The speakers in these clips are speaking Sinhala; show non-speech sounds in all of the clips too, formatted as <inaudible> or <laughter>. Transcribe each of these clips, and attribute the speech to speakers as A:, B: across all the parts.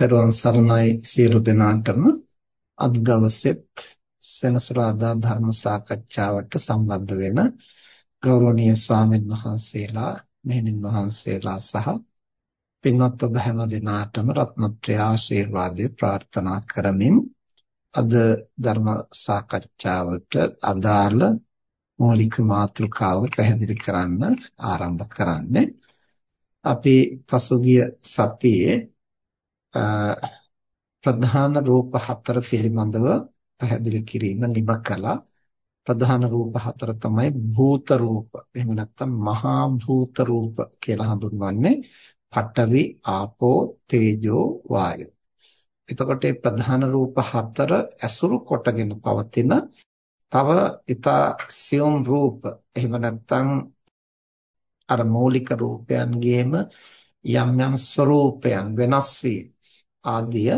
A: දරුවන් සරණයි සියලු දෙනාටම. අද දවසෙත් සෙනසුරාදා ධර්ම සාකච්ඡාවට සම්බන්ධ වෙන ගෞරවනීය ස්වාමීන් වහන්සේලා මෙහෙණින් වහන්සේලා සහ පින්වත් ඔබ හැම දිනාටම රත්නත්‍රය ආශිර්වාදය ප්‍රාර්ථනා කරමින් අද ධර්ම සාකච්ඡාවට අදාළ මූලික මාතෘකාව පැහැදිලි කරන්න ආරම්භ කරන්නේ. අපි පසුගිය සතියේ ප්‍රධාන රූප හතර පිළිබඳව පැහැදිලි කිරීම නිම කළා. ප්‍රධාන රූප හතර තමයි භූත රූප. එහෙම නැත්නම් මහා භූත රූප කියලා හඳුන්වන්නේ පඨවි, ආපෝ, තේජෝ, වායෝ. එතකොට මේ ප්‍රධාන රූප හතර ඇසුරු කොටගෙන පවතින තව ඊතා සියුම් රූප එහෙම නැත්නම් අර මූලික රූපයන්ගේම යම් යම් ස්වરૂපයන් වෙනස් වී ආදිය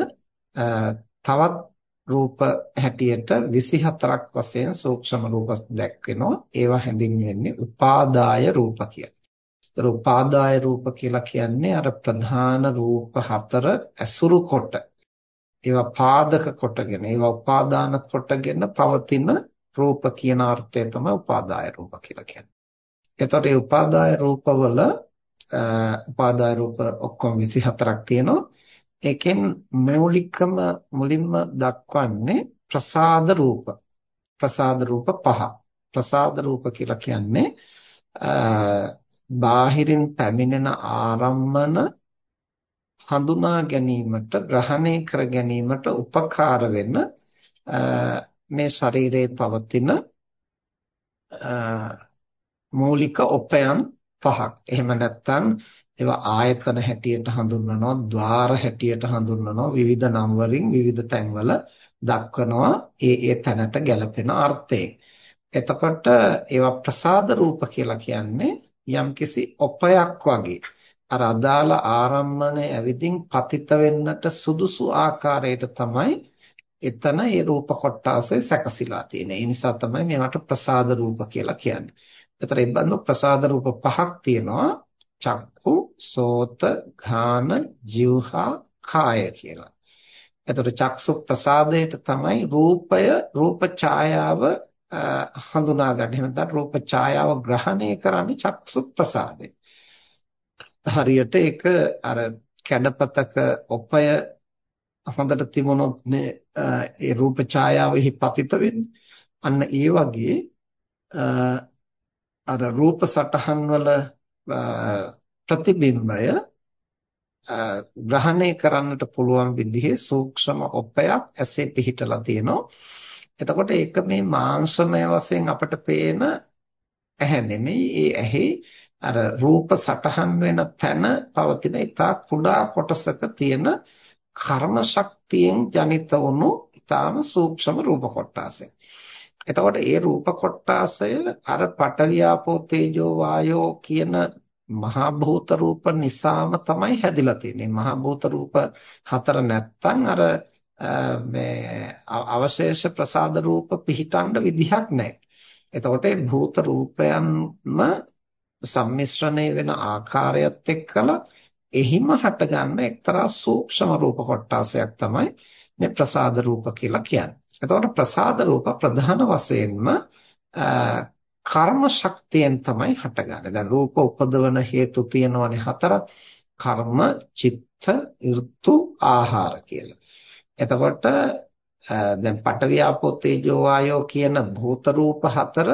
A: තවත් රූප හැටියට 24ක් වශයෙන් සූක්ෂම රූප දැක්වෙනවා. ඒවා හැඳින්වෙන්නේ උපාදාය රූප කියලා. ඒතර උපාදාය රූප කියලා කියන්නේ අර ප්‍රධාන රූප හතර ඇසුරු කොට ඒවා පාදක කොටගෙන ඒවා උපාදාන කොටගෙන පවතින රූප කියන අර්ථය තමයි උපාදාය රූප කියලා කියන්නේ. එතකොට මේ උපාදාය රූපවල උපාදාය රූප ඔක්කොම 24ක් තියෙනවා. ඒකෙන් මৌলিකම මුලින්ම දක්වන්නේ ප්‍රසාද රූප. ප්‍රසාද රූප පහ. ප්‍රසාද රූප කියලා කියන්නේ බාහිරින් පැමිණෙන ආරම්මන හඳුනා ගැනීමට ග්‍රහණය කර ගැනීමට උපකාර වෙන මේ ශරීරයේ පවතින මූලික උපයන් පහක්. එහෙම නැත්නම් ඒවා ආයතන හැටියට හඳුන්වනවා, ద్వාර හැටියට හඳුන්වනවා, විවිධ නම් වලින් විවිධ තැන්වල දක්වනවා ඒ ඒ තැනට ගැලපෙන අර්ථයෙන්. එතකොට ඒවා ප්‍රසාද රූප කියලා කියන්නේ යම්කිසි ඔපයක් වගේ. අර අදාළ ආරම්මණය ඇවිදින් පතිත වෙන්නට සුදුසු ආකාරයට තමයි එතන ඒ රූප කොටාසේ සැකසීලා තියෙන්නේ. ඒ නිසා තමයි මේවට ප්‍රසාද රූප කියලා කියන්නේ. එතකොට ඒ බඳු ප්‍රසාද රූප පහක් තියෙනවා. චක්කු, සෝත, ඝාන, જીවහා, කාය කියලා. එතකොට චක්සු ප්‍රසාදයට තමයි රූපය, රූප ඡායාව හඳුනා ගන්න. එහෙම නැත්නම් රූප ඡායාව ග්‍රහණය කරන්නේ චක්සු ප්‍රසාදේ. හරියට ඒක අර කැඩපතක ඔපය හොඳට තිබුණොත් ඒ රූප ඡායාවෙහි පතිත වෙන්නේ. අන්න ඒ වගේ අර රූප සටහන් වල ප්‍රතිබිම්බය ග්‍රහණය කරන්නට පුළුවන් විදිහේ සූක්ෂම ඔපයක් ඇසේ පිහිටලා තියෙනවා. එතකොට ඒක මේ මාංශමය වශයෙන් අපට පේන ඇහැ නෙමෙයි ඒ ඇහි අර රූප සටහන් වෙන තැන පවතින ඉතා කුඩා කොටසක තියෙන කර්ම ශක්තියෙන් ජනිත වුණු ඉතාම සූක්ෂම රූප කොටාසය. එතකොට ඒ රූප කොටාසය අර පටවියාපෝ තේජෝ වායෝ කියන මහා භූත රූප නිසාම තමයි හැදිලා තියෙන්නේ. මහා භූත රූප හතර නැත්තම් අර මේ අවශේෂ ප්‍රසාද රූප පිහිටන්න විදිහක් නැහැ. එතකොට භූත රූපයන්ම සම්මිශ්‍රණය වෙන ආකාරයත් එක්කලා එහිම හටගන්න එක්තරා සූක්ෂම රූප කොටාසයක් තමයි මේ ප්‍රසාද රූප කියලා කියන්නේ. එතකොට ප්‍රසාද රූප ප්‍රධාන වශයෙන්ම කර්ම ශක්තියෙන් තමයි හටගන්නේ. දැන් රූප උපදවන හේතු තියෙනවනේ හතරක්. කර්ම, චිත්ත, ඍතු, ආහාර කියලා. එතකොට දැන් පඨවි තේජෝ වායෝ කියන භූත රූප හතර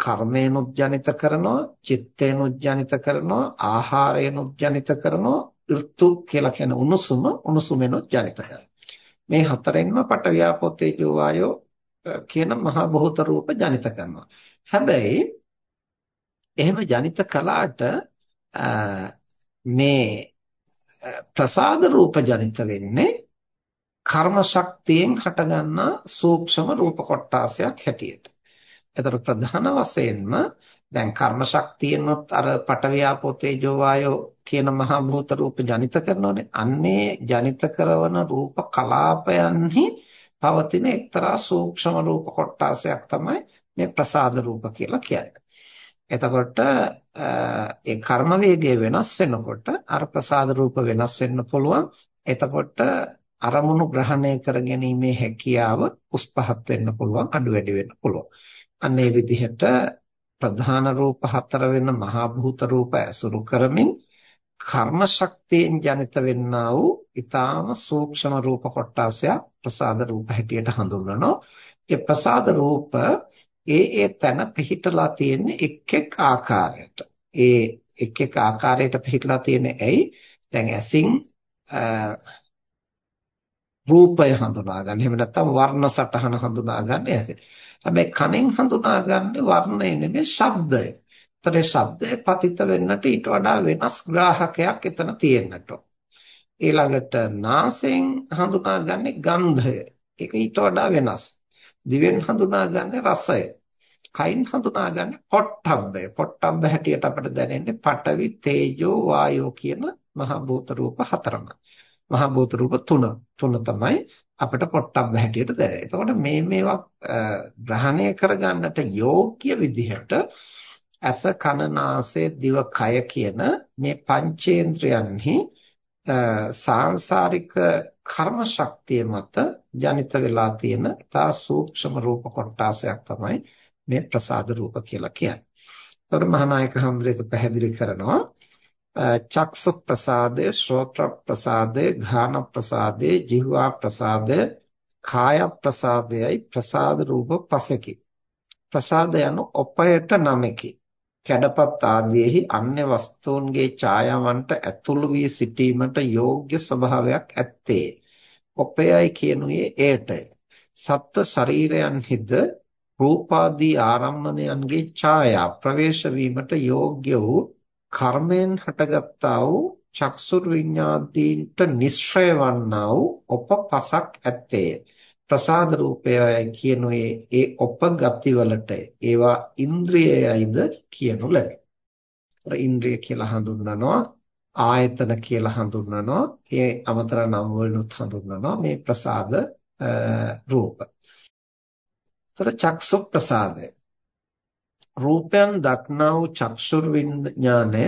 A: කර්මේනුත් ජනිත කරනවා, චිත්තේනුත් ජනිත කරනවා, ආහාරේනුත් ජනිත කරනවා, ඍතු කියලා කියන උණුසුම උණුසුමෙනුත් ජනිත කරනවා. මේ හතරෙන්ම පටවියාපෝ තේජෝ වායෝ කියන මහා භූත රූප ජනිත කරනවා. හැබැයි එහෙම ජනිත කළාට මේ ප්‍රසාද රූප ජනිත වෙන්නේ කර්ම ශක්තියෙන් හටගන්නා සූක්ෂම රූප කොටාසයක් හැටියට. ඒතර ප්‍රධාන වශයෙන්ම දැන් කර්ම ශක්තියෙන්වත් අර පටවියාපෝ තේජෝ වායෝ කියන මහා භූත රූප ජනිත කරනෝනේ. අන්නේ ජනිත කරන රූප කලාපයන්හි පවතින එක්තරා සූක්ෂම රූප කොටාසයක් තමයි මේ ප්‍රසාද රූප කියලා කියන්නේ. එතකොට ඒ කර්ම වේගය වෙනස් වෙනකොට අර ප්‍රසාද රූප වෙනස් වෙන්න පුළුවන්. එතකොට අරමුණු ග්‍රහණය කර ගැනීමේ හැකියාව උස් පහත් වෙන්න පුළුවන් අඩු වැඩි වෙන්න පුළුවන්. අන්න ඒ විදිහට ප්‍රධාන රූප හතර වෙන මහා භූත රූප ඇසුරු කරමින් කර්ම ශක්තියෙන් ජනිත වෙන්නා වූ ඊටාම සූක්ෂම රූප කොටාසයක් ප්‍රසාද රූප හැටියට හඳුන්වනවා. ඒ ප්‍රසාද රූප ඒ ඒ තැන පිහිටලා තියෙන්නේ එක් එක් ආකාරයට. ඒ එක් එක් ආකාරයට පිහිටලා තියෙන්නේ ඇයි? දැන් ඇසින් රූපය හඳුනා ගන්න. එහෙම නැත්නම් වර්ණ සටහන හඳුනා ගන්න ඇසෙන්. හැබැයි කනෙන් හඳුනාගන්නේ වර්ණය නෙමෙයි ශබ්දය. ඒතර ශබ්දය පතිත වෙන්නට ඊට වඩා වෙනස් ග්‍රාහකයක් එතන තියෙන්නට ඊළඟට නාසයෙන් හඳුනාගන්නේ ගන්ධය. ඒක ඊට වඩා වෙනස්. දිවෙන් හඳුනාගන්නේ රසය. කයින් හඳුනාගන්නේ පොට්ටබ්බය. පොට්ටබ්බ හැටියට අපිට දැනෙන්නේ පඨවි, තේජෝ, වායෝ කියන මහ භූත රූප හතරමයි. මහ භූත රූප තුන. තුන තමයි අපිට පොට්ටබ්බ හැටියට දැනෙන්නේ. එතකොට මේ මේවා ග්‍රහණය කරගන්නට යෝග්‍ය විදිහට ඇස කන නාසය දිව කය කියන මේ පංචේන්ද්‍රයන්හි සාංශාරික කර්ම ශක්තිය මත ජනිත වෙලා තියෙන තා සූක්ෂම රූප කොටාසයක් තමයි මේ ප්‍රසාද රූප කියලා කියන්නේ. එතකොට මහානායක හඳුරේක පැහැදිලි කරනවා චක්සු ප්‍රසාදය, ශ්‍රෝත්‍ර ප්‍රසාදය, ඝාන ප්‍රසාදය, ජීවා ප්‍රසාදය, කාය ප්‍රසාදයයි ප්‍රසාද රූප පසකි. ප්‍රසාද යනු ඔපයට නමකි. කැඩපත් ආදීෙහි අන්‍ය වස්තුන්ගේ ඡායාවන්ට ඇතුළු වී සිටීමට යෝග්‍ය ස්වභාවයක් ඇත්තේ. ඔපයයි කියනුයේ ඒටය. සත්ව ශරීරයන්හිද රූපාදී ආරම්මණයන්ගේ ඡායා ප්‍රවේශ වීමට යෝග්‍ය වූ කර්මයෙන් හටගත්තා වූ චක්සුර් විඤ්ඤාදීන්ට නිස්සය වන්නා වූ උපපසක් ඇත්තේ ප්‍රසාද රූපයයි කියනුවේ ඒ උපගතිවලට ඒවා ඉන්ද්‍රියයයිද කියනු ලැබේ. අර ඉන්ද්‍රිය කියලා හඳුන්වනවා ආයතන කියලා හඳුන්වනවා ඒ අමතර නම් වලිනුත් හඳුන්වනවා මේ ප්‍රසාද රූප. ତර චක්සු ප්‍රසාදය රූපයන් දක්නා වූ චක්ෂුර් විඥාණය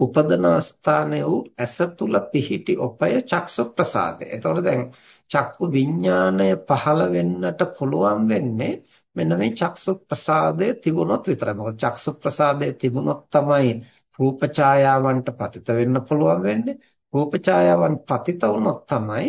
A: උපදන ස්ථානයේ වූ ඇස තුල පිහිටි ඔපය චක්සු ප්‍රසාදය. එතකොට දැන් චක්කු විඥාණය පහළ වෙන්නට පුළුවන් වෙන්නේ මෙන්න මේ චක්සු ප්‍රසාදය තිබුණොත් විතරයි. මොකද චක්සු ප්‍රසාදය තිබුණොත් තමයි රූප ඡායාවන්ට පතිත වෙන්න පුළුවන් වෙන්නේ. රූප ඡායාවන් පතිත වුණොත් තමයි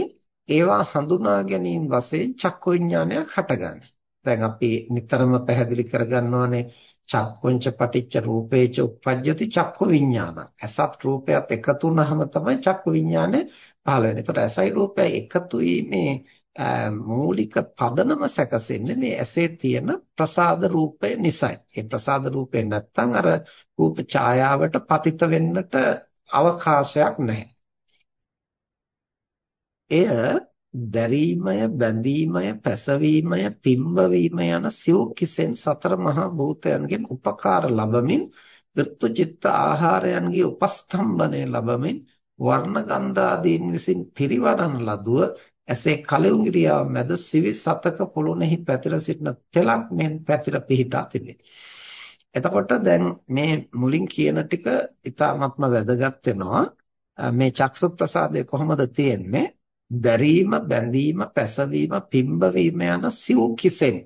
A: ඒවා හඳුනා ගැනීම වශයෙන් චක්කු විඥානයක් හටගන්නේ. දැන් අපි නිතරම පැහැදිලි කරගන්නවානේ චක්කුංච පටිච්ච රූපේච උප්පජ්ජති චක්කු විඥාන. ඇසත් රූපයත් එකතු වුනහම තමයි චක්කු විඥානේ පහළ වෙන්නේ. ඒතකොට ඇසයි රූපයයි එකතු වීමේ මූලික පදනම සැකසෙන්නේ මේ ඇසේ තියෙන ප්‍රසාද රූපය නිසායි. ඒ ප්‍රසාද රූපේ නැත්තම් අර රූප ඡායාවට පතිත වෙන්නට අවකාශයක් නැහැ. එය දැරීමය බැඳීමය පැසවීමය පිම්බවීම යන සිව් කිසෙන් සතර මහා භූතයන්ගෙන් උපකාර ලබමින් ඍතු චිත්ත ආහාරයන්ගේ උපස්තම්භනය ලබමින් වර්ණ ගන්ධ ආදීන් විසින් පිරිවරන ලදුව ඇසේ කලුංගිරියාව මැද සිවි සතක පොළොනේහි පැතිර සිටින තෙලක් මෙන් පැතිර පිහිටා තිබේ. එතකොට දැන් මේ මුලින් කියන ටික ඉතාමත්ම වැදගත් වෙනවා. මේ චක්සු ප්‍රසාදය කොහොමද තියෙන්නේ? දැරීම බැඳීම පැසවීම පිම්බවීම යන සිව් කිසෙන්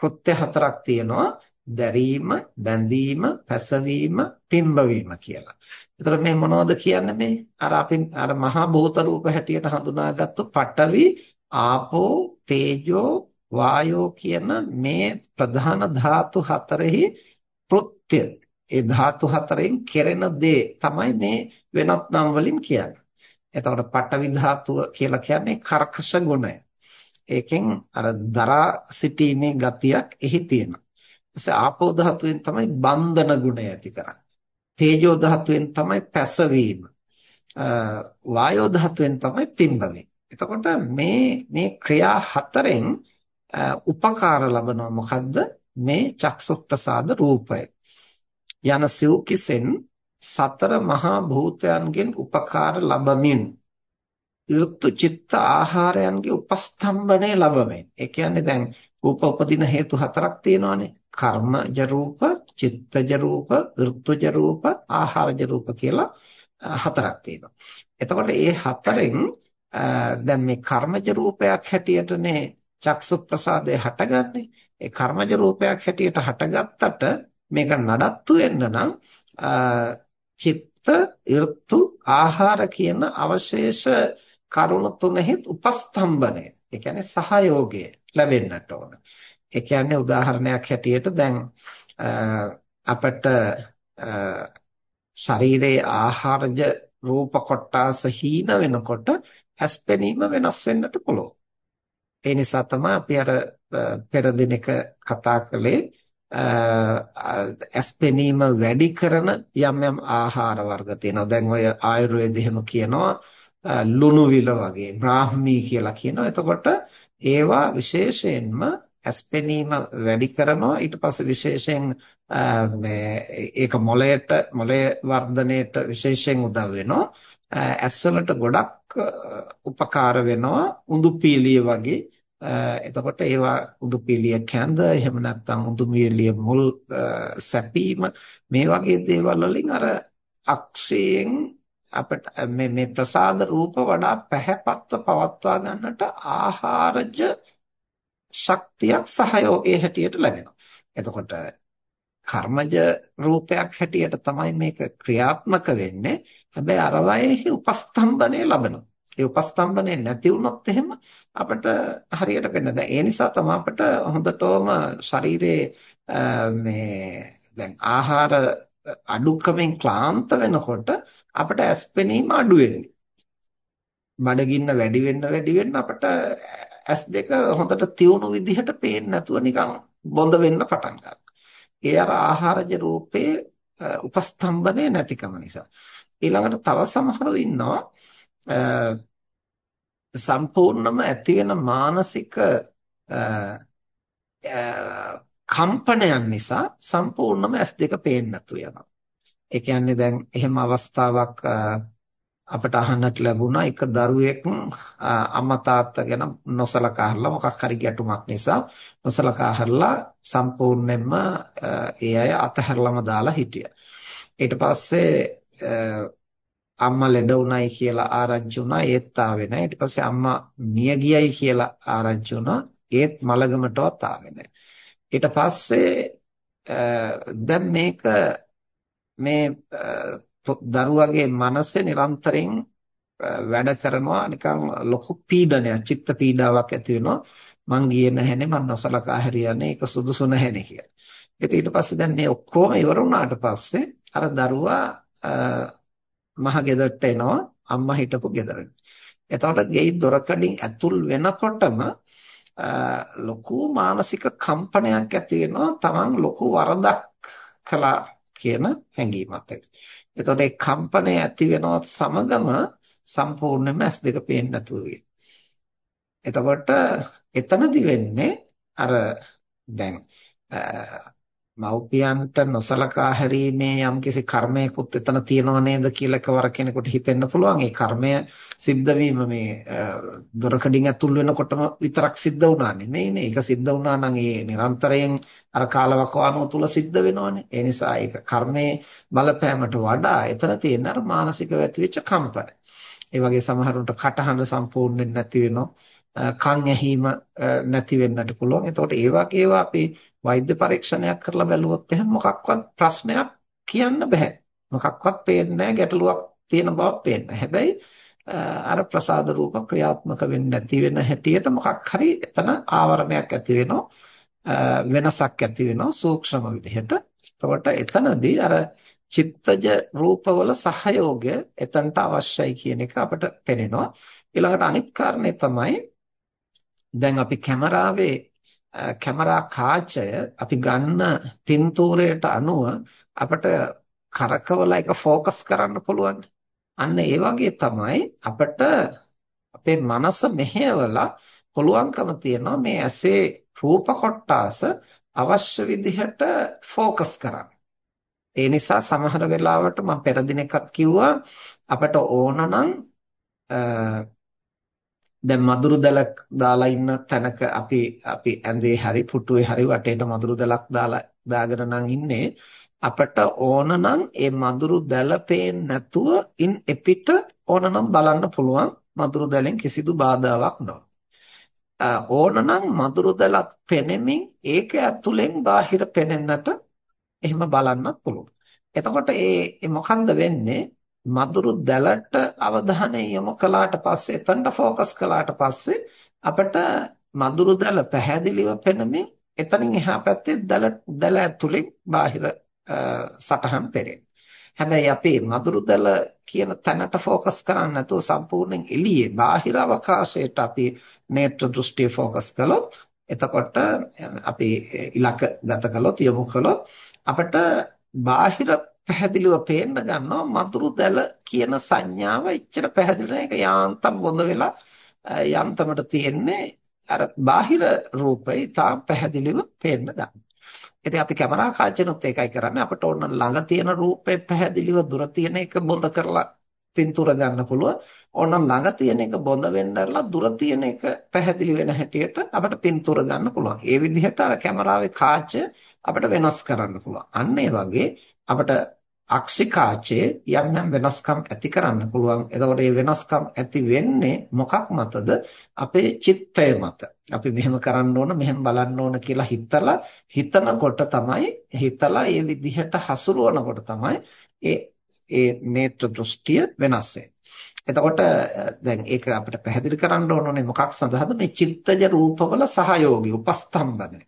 A: කෘත්‍ය හතරක් තියෙනවා දැරීම බැඳීම පැසවීම පිම්බවීම කියලා. ඒතර මේ මොනවද කියන්නේ මේ අර අපි අර මහා භූත රූප හැටියට හඳුනාගත්තු පඨවි ආපෝ තේජෝ වායෝ කියන මේ ප්‍රධාන ධාතු හතරෙහි කෘත්‍ය ඒ ධාතු හතරෙන් කෙරෙන දේ තමයි මේ වෙනත් නම් වලින් කියන්නේ. එතකොට පටවි ධාතුව කියලා කියන්නේ කර්කශ ගුණය. ඒකෙන් අර දරා සිටීමේ ගතියක් එහි තියෙනවා. ඊපස්සේ ආපෝ ධාතුවෙන් තමයි බන්ධන ගුණය ඇති කරන්නේ. තේජෝ ධාතුවෙන් තමයි පැසවීම. වායෝ ධාතුවෙන් තමයි පිම්බවීම. එතකොට මේ මේ ක්‍රියා හතරෙන් උපකාර ලබනවා මොකද්ද? මේ චක්සු ප්‍රසාද රූපය. යන සිව් කිසෙන් සතර මහා භූතයන්ගෙන් උපකාර ලබමින් ඍතු චිත්ත ආහාරයන්ගේ උපස්තම්භනය ලබමින් ඒ කියන්නේ දැන් රූප උපදින හේතු හතරක් තියෙනවානේ කර්මජ රූප චිත්තජ රූප ඍතුජ රූප ආහාරජ රූප කියලා හතරක් තියෙනවා එතකොට මේ හතරෙන් දැන් මේ කර්මජ රූපයක් හැටියටනේ චක්සු ප්‍රසාදය හටගන්නේ. ඒ කර්මජ රූපයක් හැටියට හටගත්තට මේක නඩත්තු වෙන්න නම් චිත්ත, ඍතු, ආහාර කියන අවශේෂ කරුණු තුනෙහිත් උපස්තම්භනය. ඒ කියන්නේ සහයෝගය ලැබෙන්නට ඕන. ඒ කියන්නේ උදාහරණයක් හැටියට දැන් අපට ශරීරයේ ආහාරජ රූප කොටාස හීන වෙනකොට ඇස්පෙනීම වෙනස් වෙන්නට පුළුවන්. ඒ නිසා තමයි අපි අර පෙර දිනක කතා කළේ ඇස්පෙනීම වැඩි කරන යම් යම් ආහාර වර්ග තියෙනවා. දැන් ඔය ආයුර්වේදෙහෙම කියනවා ලුණු විල වගේ බ්‍රාහ්මී කියලා කියනවා. එතකොට ඒවා විශේෂයෙන්ම ඇස්පෙනීම වැඩි කරනවා. ඊට පස්සේ විශේෂයෙන් මේ ඒක මොළයට මොළය වර්ධනයට විශේෂයෙන් උදව් වෙනවා. ඇස් වලට ගොඩක් උපකාර වෙනවා. උඳුපීලිය වගේ. එතකොට ඒවා උඳුපීලිය කැඳ එහෙම නැත්නම් උඳුපීලිය මුල් සැපීම මේ වගේ දේවල් වලින් අර අක්ෂයෙන් අපිට මේ මේ ප්‍රසාද රූප වඩා පැහැපත්ව පවත්වා ගන්නට ආහාරජ ශක්තියක් සහයෝගයේ හැටියට ලැබෙනවා. එතකොට කර්මජ රූපයක් හැටියට තමයි මේක ක්‍රියාත්මක වෙන්නේ. හැබැයි අර වයේහි උපස්තම්භනය ලබනවා. ඒ උපස්තම්භනය නැති වුණොත් එහෙම අපිට හරියට වෙන්නේ නැහැ. ඒ නිසා තමයි අපිට හොඳටම ශරීරයේ මේ දැන් ආහාර අඩුකමින් ක්ලාන්ත වෙනකොට අපිට ඇස්පෙනීම අඩු වෙන්නේ. බඩගින්න වැඩි වෙන්න වැඩි වෙන්න අපිට S2 හොඳට තියුණු විදිහට පේන්නේ නැතුව නිකන් බොඳ වෙන්න පටන් ගන්නවා. ඒ අර ආහාරජ රූපේ උපස්තම්භනේ නැතිකම නිසා. ඊළඟට තව සමහරව ඉන්නවා සම්පූර්ණම ඇති වෙන මානසික කම්පනයන් නිසා සම්පූර්ණම S2 පේන්නේ නැතු වෙනවා. ඒ කියන්නේ දැන් එහෙම අවස්ථාවක් අපිට අහන්නට ලැබුණා එක දරුවෙක් අම්මා තාත්තා ගැන නොසලකා හරලා මොකක් හරි ගැටුමක් නිසා නොසලකා හරලා සම්පූර්ණයෙන්ම ඒ අය අතහැරලම දාලා හිටියා. ඊට පස්සේ අම්මා ලෙඩ වුණයි කියලා ආරංචි වුණා ඒත් ආවේ නැහැ. ඊට පස්සේ අම්මා මිය ගියයි කියලා ආරංචි වුණා ඒත් මලගමටවත් ආවේ නැහැ. ඊට පස්සේ දැන් මේක මේ දරුවගේ මනසේ නිරන්තරයෙන් වැඩ කරනවා නිකන් ලොකු පීඩනයක් චිත්ත පීඩාවක් ඇති වෙනවා මං ගියේ නැහැනේ මං නොසලකා හැරියන්නේ ඒක සුදුසු නැහැනේ කියලා. ඉතින් ඊට පස්සේ දැන් මේ ඔක්කොම ඉවර වුණාට පස්සේ අර දරුවා මහ ගෙදරට එනවා අම්මා හිටපු ගෙදරට. එතකොට ගෙයි දොරකඩින් ඇතුල් වෙනකොටම ලොකු මානසික කම්පනයක් ඇති වෙනවා තමන් ලොකු වරදක් කළා කියන හැඟීමත් එක්ක. එතකොට ඒ කම්පනය ඇති වෙනවත් සමගම සම්පූර්ණයෙන්ම S2 පේන්නේ නැතුව එතකොට එතනදි වෙන්නේ අර දැන් මව්පියන්ට නොසලකා හැරීමේ යම්කිසි කර්මයකුත් එතන තියෙනව නේද කියලා එකවර කෙනෙකුට හිතෙන්න පුළුවන්. ඒ කර්මය සිද්ධ වීම මේ දොරකඩින් ඇතුල් වෙනකොටම විතරක් සිද්ධ වුණා නෙමෙයිනේ. ඒක සිද්ධ වුණා නම් ඒ නිරන්තරයෙන් අර කාලවකවානුව තුල සිද්ධ වෙනවනේ. ඒ නිසා ඒක කර්මයේ බලපෑමට වඩා එතන තියෙන අර මානසික ඇතිවෙච්ච කම්පන. ඒ වගේ සමහරුන්ට කටහඬ සම්පූර්ණයෙන් නැති වෙනවා. කන් ඇහිම නැති වෙන්නට පුළුවන්. එතකොට ඒ වගේ ඒවා අපි වෛද්‍ය පරීක්ෂණයක් කරලා බැලුවොත් එහෙනම් මොකක්වත් ප්‍රශ්නයක් කියන්න බෑ. මොකක්වත් පේන්නේ නැහැ ගැටලුවක් තියෙන බවක් පේන්නේ. හැබැයි අර ප්‍රසාද රූප ක්‍රියාත්මක වෙන්නේ නැති වෙන හැටියට මොකක් හරි එතන ආවරණයක් ඇති වෙනවා. වෙනසක් ඇති වෙනවා සූක්ෂම විදිහට. එතකොට එතනදී අර චිත්තජ රූපවල සහයෝගය එතනට අවශ්‍යයි කියන එක අපට පේනවා. ඊළඟට අනිත් කාරණේ තමයි දැන් අපි කැමරාවේ කැමරා කාචය අපි ගන්න පින්තූරයට අනුව අපිට කරකවලා ඒක ફોકસ කරන්න පුළුවන්. අන්න ඒ වගේ තමයි අපිට අපේ මනස මෙහෙයවලා පුළුවන්කම තියෙනවා මේ ඇසේ රූප කොටාස අවශ්‍ය විදිහට ફોકસ කරන්න. ඒ නිසා සමහර වෙලාවට මම පෙර දිනකත් කිව්වා අපට ඕනනම් දැන් මදුරු දැලක් දාලා ඉන්න තැනක අපි අපි ඇඳේ හරි පුටුවේ හරි වටේට මදුරු දැලක් දාලා දාගෙන නම් ඉන්නේ අපට ඕන නම් ඒ මදුරු දැල පේන්නේ නැතුව ඉන් එපිට ඕනනම් බලන්න පුළුවන් මදුරු දැලෙන් කිසිදු බාධාවක් නොවේ. ඕනනම් මදුරු දැලත් පෙනෙමින් ඒක ඇතුලෙන් බාහිර පෙනෙන්නට එහෙම බලන්නත් පුළුවන්. එතකොට ඒ මොකන්ද වෙන්නේ? මදුරු දැලට අවධානය යොමු කළාට පස්සේ එතනට ફોકસ කළාට පස්සේ අපිට මදුරු දැල පැහැදිලිව පෙනෙමින් එතනින් එහා පැත්තේ දැල දැල ඇතුලෙන් බාහිර සටහන් පෙරේ. හැබැයි අපි මදුරුදල කියන තැනට ફોકસ කරන්නේ නැතුව සම්පූර්ණයෙන් එළියේ බාහිර අවකාශයට අපි නේත්‍ර දෘෂ්ටිය ફોકસ කළොත් එතකොට අපි ඉලක්ක ගත කළොත් යොමු කළොත් අපිට බාහිර පැහැදිලිව පේන්න ගන්නවා මදුරුදල කියන සංඥාව එච්චර පැහැදිලි නැහැ ඒක යාන්තම් බොඳ වෙලා යන්තමට තියෙන්නේ අර බාහිර රූපය තාම පැහැදිලිව පේන්න ගන්නවා ඉතින් අපි කැමරා කාචෙනොත් ඒකයි කරන්නේ අපිට ඕන ළඟ තියෙන රූපේ පැහැදිලිව දුර තියෙන එක බොඳ කරලා පින්තූර ගන්න පුළුවන්. ඕන ළඟ තියෙන එක බොඳ වෙන්නදලා දුර තියෙන එක පැහැදිලි වෙන හැටියට අපිට පින්තූර ගන්න පුළුවන්. ඒ විදිහට අර කැමරාවේ කාචය අපිට වෙනස් කරන්න පුළුවන්. අන්න ඒ වගේ අපිට අක්ෂිකාචයේ යම් යම් වෙනස්කම් ඇති කරන්න පුළුවන්. එතකොට මේ වෙනස්කම් ඇති වෙන්නේ මොකක් මතද? අපේ චිත්තය මත. අපි මෙහෙම කරන්න ඕන, මෙහෙම බලන්න ඕන කියලා හිතලා හිතනකොට තමයි හිතලා මේ විදිහට හසුරවනකොට තමයි ඒ ඒ නේත්‍ර දෘෂ්ටිය වෙනස් එතකොට දැන් ඒක අපිට පැහැදිලි කරන්න ඕනේ මොකක් සඳහාද මේ චිත්තජ රූපවල සහයෝගී උපස්තම්භන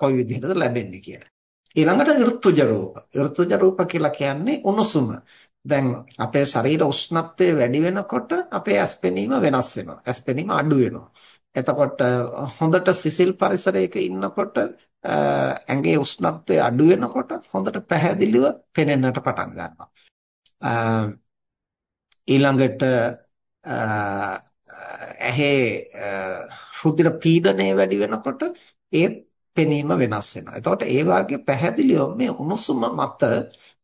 A: කොයි විදිහටද ලැබෙන්නේ කියලා. ඊළඟට ඍතුජ රූප. ඍතුජ රූප කියලා කියන්නේ උණුසුම. දැන් අපේ ශරීර උෂ්ණත්වය වැඩි වෙනකොට අපේ ඇස්පෙනීම වෙනස් වෙනවා. ඇස්පෙනීම අඩු වෙනවා. එතකොට හොඳට සිසිල් පරිසරයක ඉන්නකොට ඇඟේ උෂ්ණත්වය අඩු වෙනකොට හොඳට පැහැදිලිව පෙනෙන්නට පටන් ගන්නවා. ඊළඟට ඇහි රුධිර පීඩනය වැඩි වෙනකොට ඒත් පෙනීම වෙනස් වෙනවා. එතකොට ඒ වාගේ පැහැදිලිව මේ උණුසුම මත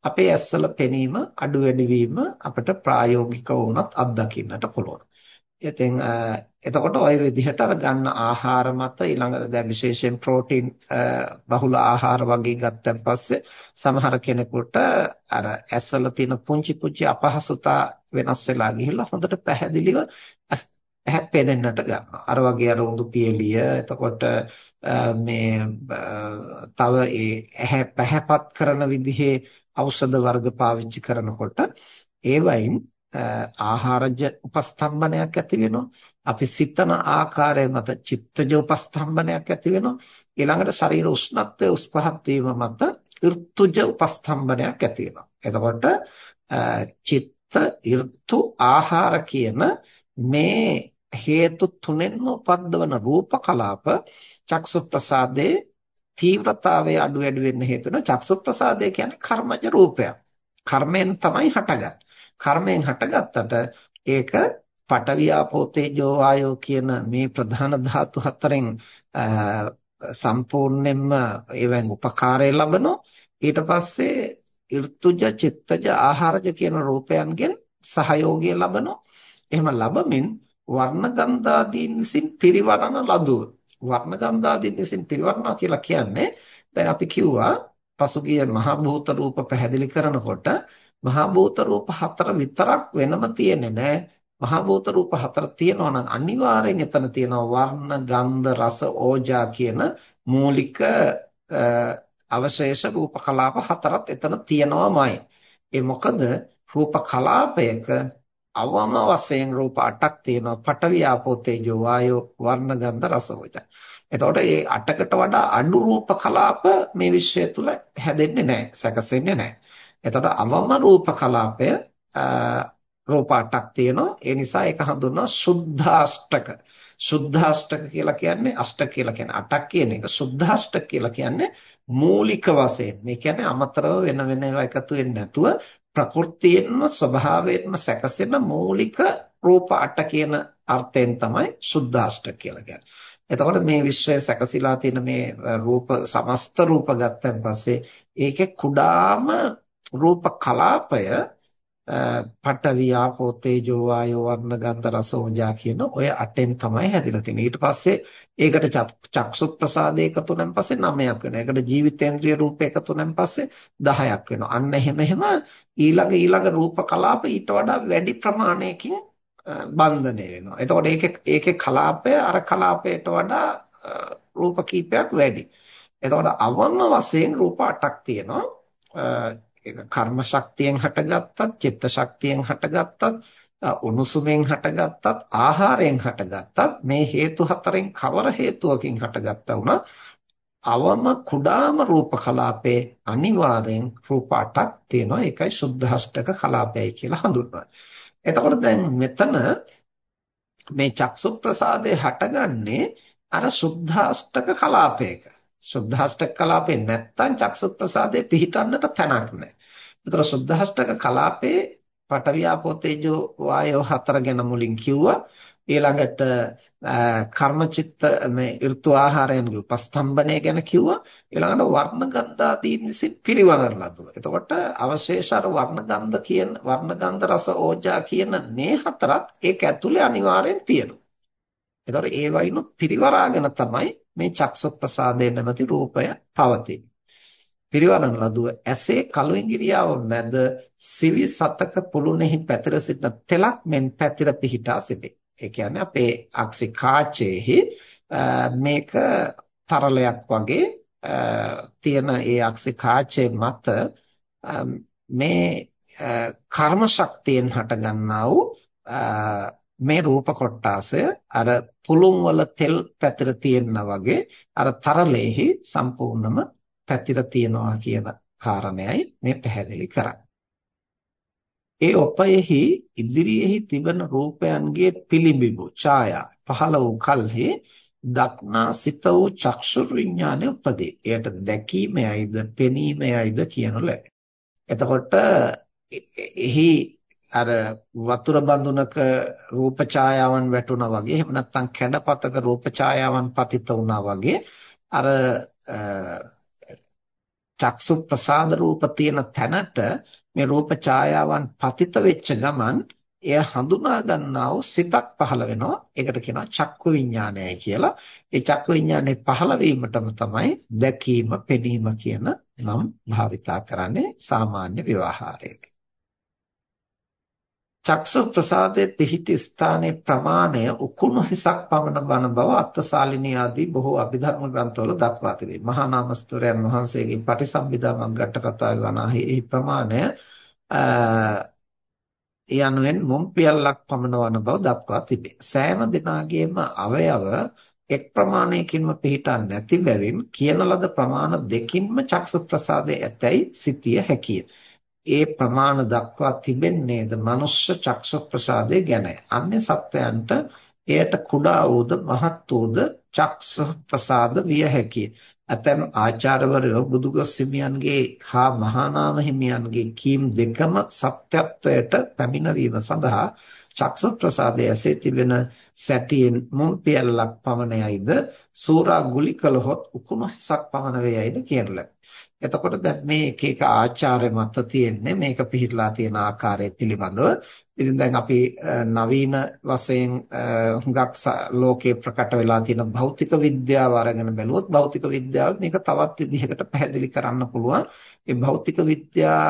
A: අපේ ඇස්වල පෙනීම අඩු වැඩි වීම අපිට ප්‍රායෝගිකව වුණත් අත්දකින්නට පුළුවන්. ඉතින් එතකොට ওই විදිහට අර ගන්න ආහාර මත ඊළඟට දැන් විශේෂයෙන් ප්‍රෝටීන් බහුල ආහාර වගේ ගත්තන් පස්සේ සමහර කෙනෙකුට අර ඇස්වල තියෙන පුංචි පුංචි අපහසුතා වෙනස් වෙලා ගිහිල්ලා හොඳට පැහැදිලිව ඇහැ පෙනෙන්නට ගන්නවා. අර වගේ අර උඳු පියලිය එතකොට මේ තව ඒ ඇහැ පැහැපත් කරන විදිහේ ඖෂධ වර්ග පාවිච්චි කරනකොට ඒවයින් ආහාරජ උපස්තම්භනයක් ඇති වෙනවා. අපි සිතන ආකාරය මත චිත්තජ උපස්තම්භනයක් ඇති වෙනවා. ඊළඟට ශරීර උෂ්ණත්වය උස් පහත් වීම මත ඍතුජ උපස්තම්භනයක් ඇති වෙනවා. එතකොට චිත්ත ඍතු ආහාර කියන මේ හේතු තුනෙන්ම උපද්දවන රූප කලාප චක්සු ප්‍රසාදේ තීව්‍රතාවය අඩු වැඩි වෙන්න හේතු වෙන චක්සු ප්‍රසාදය කියන්නේ කර්මජ රූපයක්. කර්මයෙන් තමයි හටගන්නේ. කර්මයෙන් හටගත්තට ඒක පඨවි ආපෝ තේජෝ වායෝ කියන මේ ප්‍රධාන ධාතු හතරෙන් සම්පූර්ණයෙන්ම ඒවෙන් උපකාරය ලබනවා. ඊට පස්සේ ඍතුජ චිත්තජ ආහාරජ කියන රූපයන්ගෙන් සහයෝගය ලබනවා. එහෙම ලැබමින් වර්ණ ගන්ධාදීන් විසින් පිරිවරන ලදුව. වර්ණ ගන්ධාදීන් විසින් පිරිවරනවා කියලා කියන්නේ දැන් අපි කිව්වා පසුගිය මහ භූත රූප පැහැදිලි කරනකොට මහ භූත රූප හතර විතරක් වෙනම තියෙන්නේ නැහැ. මහ භූත රූප හතර තියෙනවා නම් අනිවාර්යෙන් එතන තියෙනවා වර්ණ, ගන්ධ, රස, ඕජා කියන මූලික අවශේෂ රූප කලාප හතරක් එතන තියෙනවාමයි. ඒ මොකද රූප කලාපයක අවම වශයෙන් රූප 8ක් තියෙනවා පඨවි ආපෝ තේජෝ වායෝ වර්ණ ගන්ධ රස ඕජා. එතකොට මේ 8කට වඩා අඩු රූප කලාප මේ විශ්වය තුල හැදෙන්නේ නැහැ, සැකසෙන්නේ නැහැ. එතකොට අවම රූප කලාපය රූප 8ක් තියෙනවා. ඒ නිසා ඒක හඳුන්වනවා සුද්ධාෂ්ටක. සුද්ධාෂ්ටක කියලා කියන්නේ අෂ්ටක කියලා කියන්නේ 8ක් කියන එක. සුද්ධාෂ්ටක කියලා කියන්නේ මූලික වශයෙන්. මේ කියන්නේ අමතරව වෙන වෙන ඒවා එකතු වෙන්නේ නැතුව ප්‍රകൃතියෙන්ම ස්වභාවයෙන්ම සැකසෙන මූලික රූප 8 කියන අර්ථයෙන් තමයි සුද්ධාෂ්ටක කියලා කියන්නේ. එතකොට මේ විශ්වය සැකසීලා තියෙන මේ රූප සමස්ත රූප ගත්තන් පස්සේ ඒකේ කුඩාම රූප කලාපය පඨවි ආපෝ තේජෝ වායෝ වර්ණ ගන්ධ රස ඕජා කියන ඔය අටෙන් තමයි හැදිලා තියෙන්නේ. ඊට පස්සේ ඒකට චක්සු ප්‍රසාද එකතු වෙනන් පස්සේ 9ක් වෙනවා. ඒකට ජීවිතේන්ද්‍රිය රූප එකතු වෙනන් පස්සේ 10ක් වෙනවා. අන්න එහෙම එහෙම ඊළඟ ඊළඟ රූප කලාප ඊට වඩා වැඩි ප්‍රමාණයකින් බන්ධනය වෙනවා. එතකොට ඒකේ ඒකේ කලාපය අර කලාපයට වඩා රූප කීපයක් වැඩි. එතකොට අවම වශයෙන් රූප 8ක් තියෙනවා. ඒක කර්ම ශක්තියෙන් හටගත්තත්, චිත්ත ශක්තියෙන් හටගත්තත්, උණුසුමෙන් හටගත්තත්, ආහාරයෙන් හටගත්තත් මේ හේතු හතරෙන් කවර හේතුවකින් හටගත්තා වුණත් අවම කුඩාම රූප කලාපේ අනිවාර්යෙන් රූප 8ක් තියෙනවා. ඒකයි සුද්ධාෂ්ටක කලාපයයි කියලා හඳුන්වන්නේ. එතකොට දැන් මෙතන මේ චක්සු ප්‍රසාදේ හටගන්නේ අර සුද්ධාෂ්ටක කලාපයක. සුද්ධාෂ්ටක කලාපේ නැත්තම් චක්සු ප්‍රසාදේ පිහිටන්නට තැනක් නැහැ. ඒතර සුද්ධාෂ්ටක කලාපේ පටවියාපෝ තේජෝ වායෝ හතර ගැන මුලින් කිව්වා. ඊළඟට කර්මචිත්ත මේ ඍතු ආහාරයන්ගේ උපස්තම්භනය ගැන කිව්වා. ඊළඟට වර්ණ ගන්ධ ආදීන් විසින් පිරිවරන ලදුව. එතකොට අවශේෂ අර වර්ණ ගන්ධ කියන වර්ණ ගන්ධ රස ඕජා කියන මේ හතරත් ඒක ඇතුලේ අනිවාර්යෙන් තියෙනවා. එතකොට ඒ වයින්ුත් පිරිවරාගෙන තමයි මේ චක්සු ප්‍රසාදේ නැමැති රූපය පවතින්නේ. පිරිවරන ලදුව ඇසේ කළු ඉංගිරියාව මැද සිවි සතක පුළුනෙහි පැතිර සිටින තෙලක් මෙන් පැතිර පිහිටා සිටේ. ඒ කියන්නේ අපේ අක්සි කාචයේහි මේක තරලයක් වගේ තියෙන ඒ අක්සි කාචයේ මත මේ කර්ම ශක්තියෙන් හටගන්නා වූ මේ රූප කොටාසය අර පුළුන් වල තෙල් පැතිර තියෙනා වගේ අර තරලෙහි සම්පූර්ණම පැතිර තියනවා කියන කාරණයයි මේ පැහැදිලි කරන්නේ. ඒ ඔපයෙහි ඉදිරියෙහි තිබෙන රූපයන්ගේ පිළිඹු ඡායා පහළ වූ කල්හි දක්නා සිත වූ චක්ෂු විඥානය උපදී. එයට දැකීමයයිද පෙනීමයයිද කියනු ලැබේ. එතකොට එහි අර වතුර බඳුනක රූප ඡායාවන් වැටුණා වගේ එහෙම නැත්නම් කැඩපතක රූප ඡායාවන් පතිත වුණා වගේ අර චක්සු ප්‍රසාද රූප තියෙන තැනට මේ රූප ඡායාවන් පතිත වෙච්ච ගමන් එය හඳුනා ගන්නා වූ සිතක් පහළ වෙනවා. ඒකට කියනවා චක්කු විඥානයයි කියලා. ඒ චක්කු විඥානේ පහළ වීමටම තමයි දැකීම, පෙනීම කියන නම් භාවිතා කරන්නේ සාමාන්‍ය ව්‍යවහාරයේදී. චක්සු ප්‍රසාදයේ පිහිටි ස්ථානයේ ප්‍රමාණය උකුණු හිසක් පමණ වන බව අත්තසාලිනී ආදී බොහෝ අභිධර්ම ග්‍රන්ථවල දක්වා තිබේ. මහා නාමස්තරයන් වහන්සේගේ පටිසම්භිදා මග්ගට්ට කතාවේ වනාහි එහි ප්‍රමාණය යනුවෙන් මොම්පියල්ලක් පමණ වන බව දක්වා තිබේ. සෑම දිනාගේම අවයව එක් ප්‍රමාණයකින්ම පිහිටා නැති බැවින් කියන ලද ප්‍රමාණ දෙකින්ම චක්සු ප්‍රසාදයේ ඇතැයි සිටිය හැකිය. ඒ ප්‍රමාණ දක්වා තිබෙන්නේද මනුෂ්‍ය චක්ෂු ප්‍රසාදය ගැනයි. අන්‍ය සත්වයන්ට එයට කුඩා වූද මහත් වූද චක්ෂ ප්‍රසාද විය හැකිය. ඇතැම් ආචාර්යවරයෝ බුදුගොස් හිමියන්ගේ හා මහානාම හිමියන්ගේ කීම් දෙකම සත්‍යත්වයට පැමිණවීම සඳහා චක්ෂු ප්‍රසාදයේ ඇසේ තිබෙන සැටියෙන් මුම් පියල්ලක් පමණයිද සූරා ගුලි කළහොත් උකුණු හිසක් පමණ වේයයිද කියන ලබ. එතකොට දැන් මේ එක එක ආචාර්ය මත තියෙන්නේ මේක පිළිట్లా තියෙන ආකාරය පිළිබඳව. ඉතින් දැන් අපි නවීන වශයෙන් හුඟක් ලෝකේ ප්‍රකට වෙලා තියෙන භෞතික විද්‍යාව අරගෙන බැලුවොත් භෞතික විද්‍යාව මේක තවත් විදිහකට පැහැදිලි කරන්න පුළුවන්. ඒ භෞතික විද්‍යා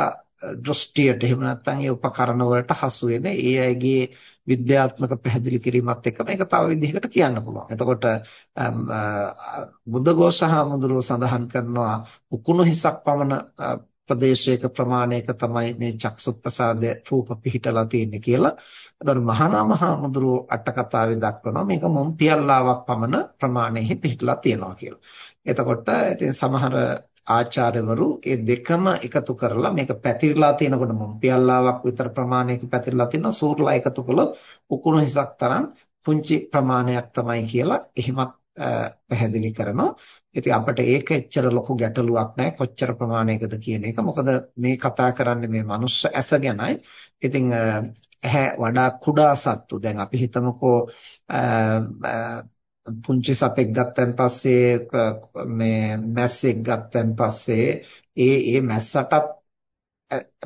A: දෘෂ්ටියට එහෙම නැත්නම් ඒ උපකරණ වලට හසු වෙන ඒ අයගේ විද්‍යාත්මක පැහැදිලි කිරීමත් එක්ක මේක තව විදිහකට කියන්න පුළුවන්. එතකොට බුද්ධඝෝෂහාමුදුරුව සඳහන් කරනවා උකුණු හිසක් පමණ ප්‍රදේශයක ප්‍රමාණයක තමයි මේ චක්සු ප්‍රසාද රූප පිහිටලා තියෙන්නේ කියලා. එතකොට මහානා මහමුදුරුව අට කතාවේ දක්වනවා මේක මොම් පියල්ලාවක් පමණ ප්‍රමාණයෙහි පිහිටලා තියෙනවා කියලා. එතකොට ඉතින් සමහර ආචාර්යවරු ඒ දෙකම එකතු කරලා මේක පැතිරලා තියෙනකොට මොම්පියල්ලාවක් විතර ප්‍රමාණයක පැතිරලා තියෙනවා සූර්ලා එකතු කළොත් උකුණු හිසක් තරම් පුංචි ප්‍රමාණයක් තමයි කියලා එහෙමත් පැහැදිලි කරනවා. ඉතින් අපිට ඒක එච්චර ලොකු ගැටලුවක් නැහැ කොච්චර ප්‍රමාණයකද කියන එක. මොකද මේ කතා කරන්නේ මේ මනුස්ස ඇස ගැනයි. ඉතින් ඇහැ වඩා කුඩා සත්තු. දැන් අපි හිතමුකෝ පුංචි සතෙක් ගත්තන් පස්සේ මේ මැස්සෙක් ගත්තන් පස්සේ ඒ ඒ මැස්සටත්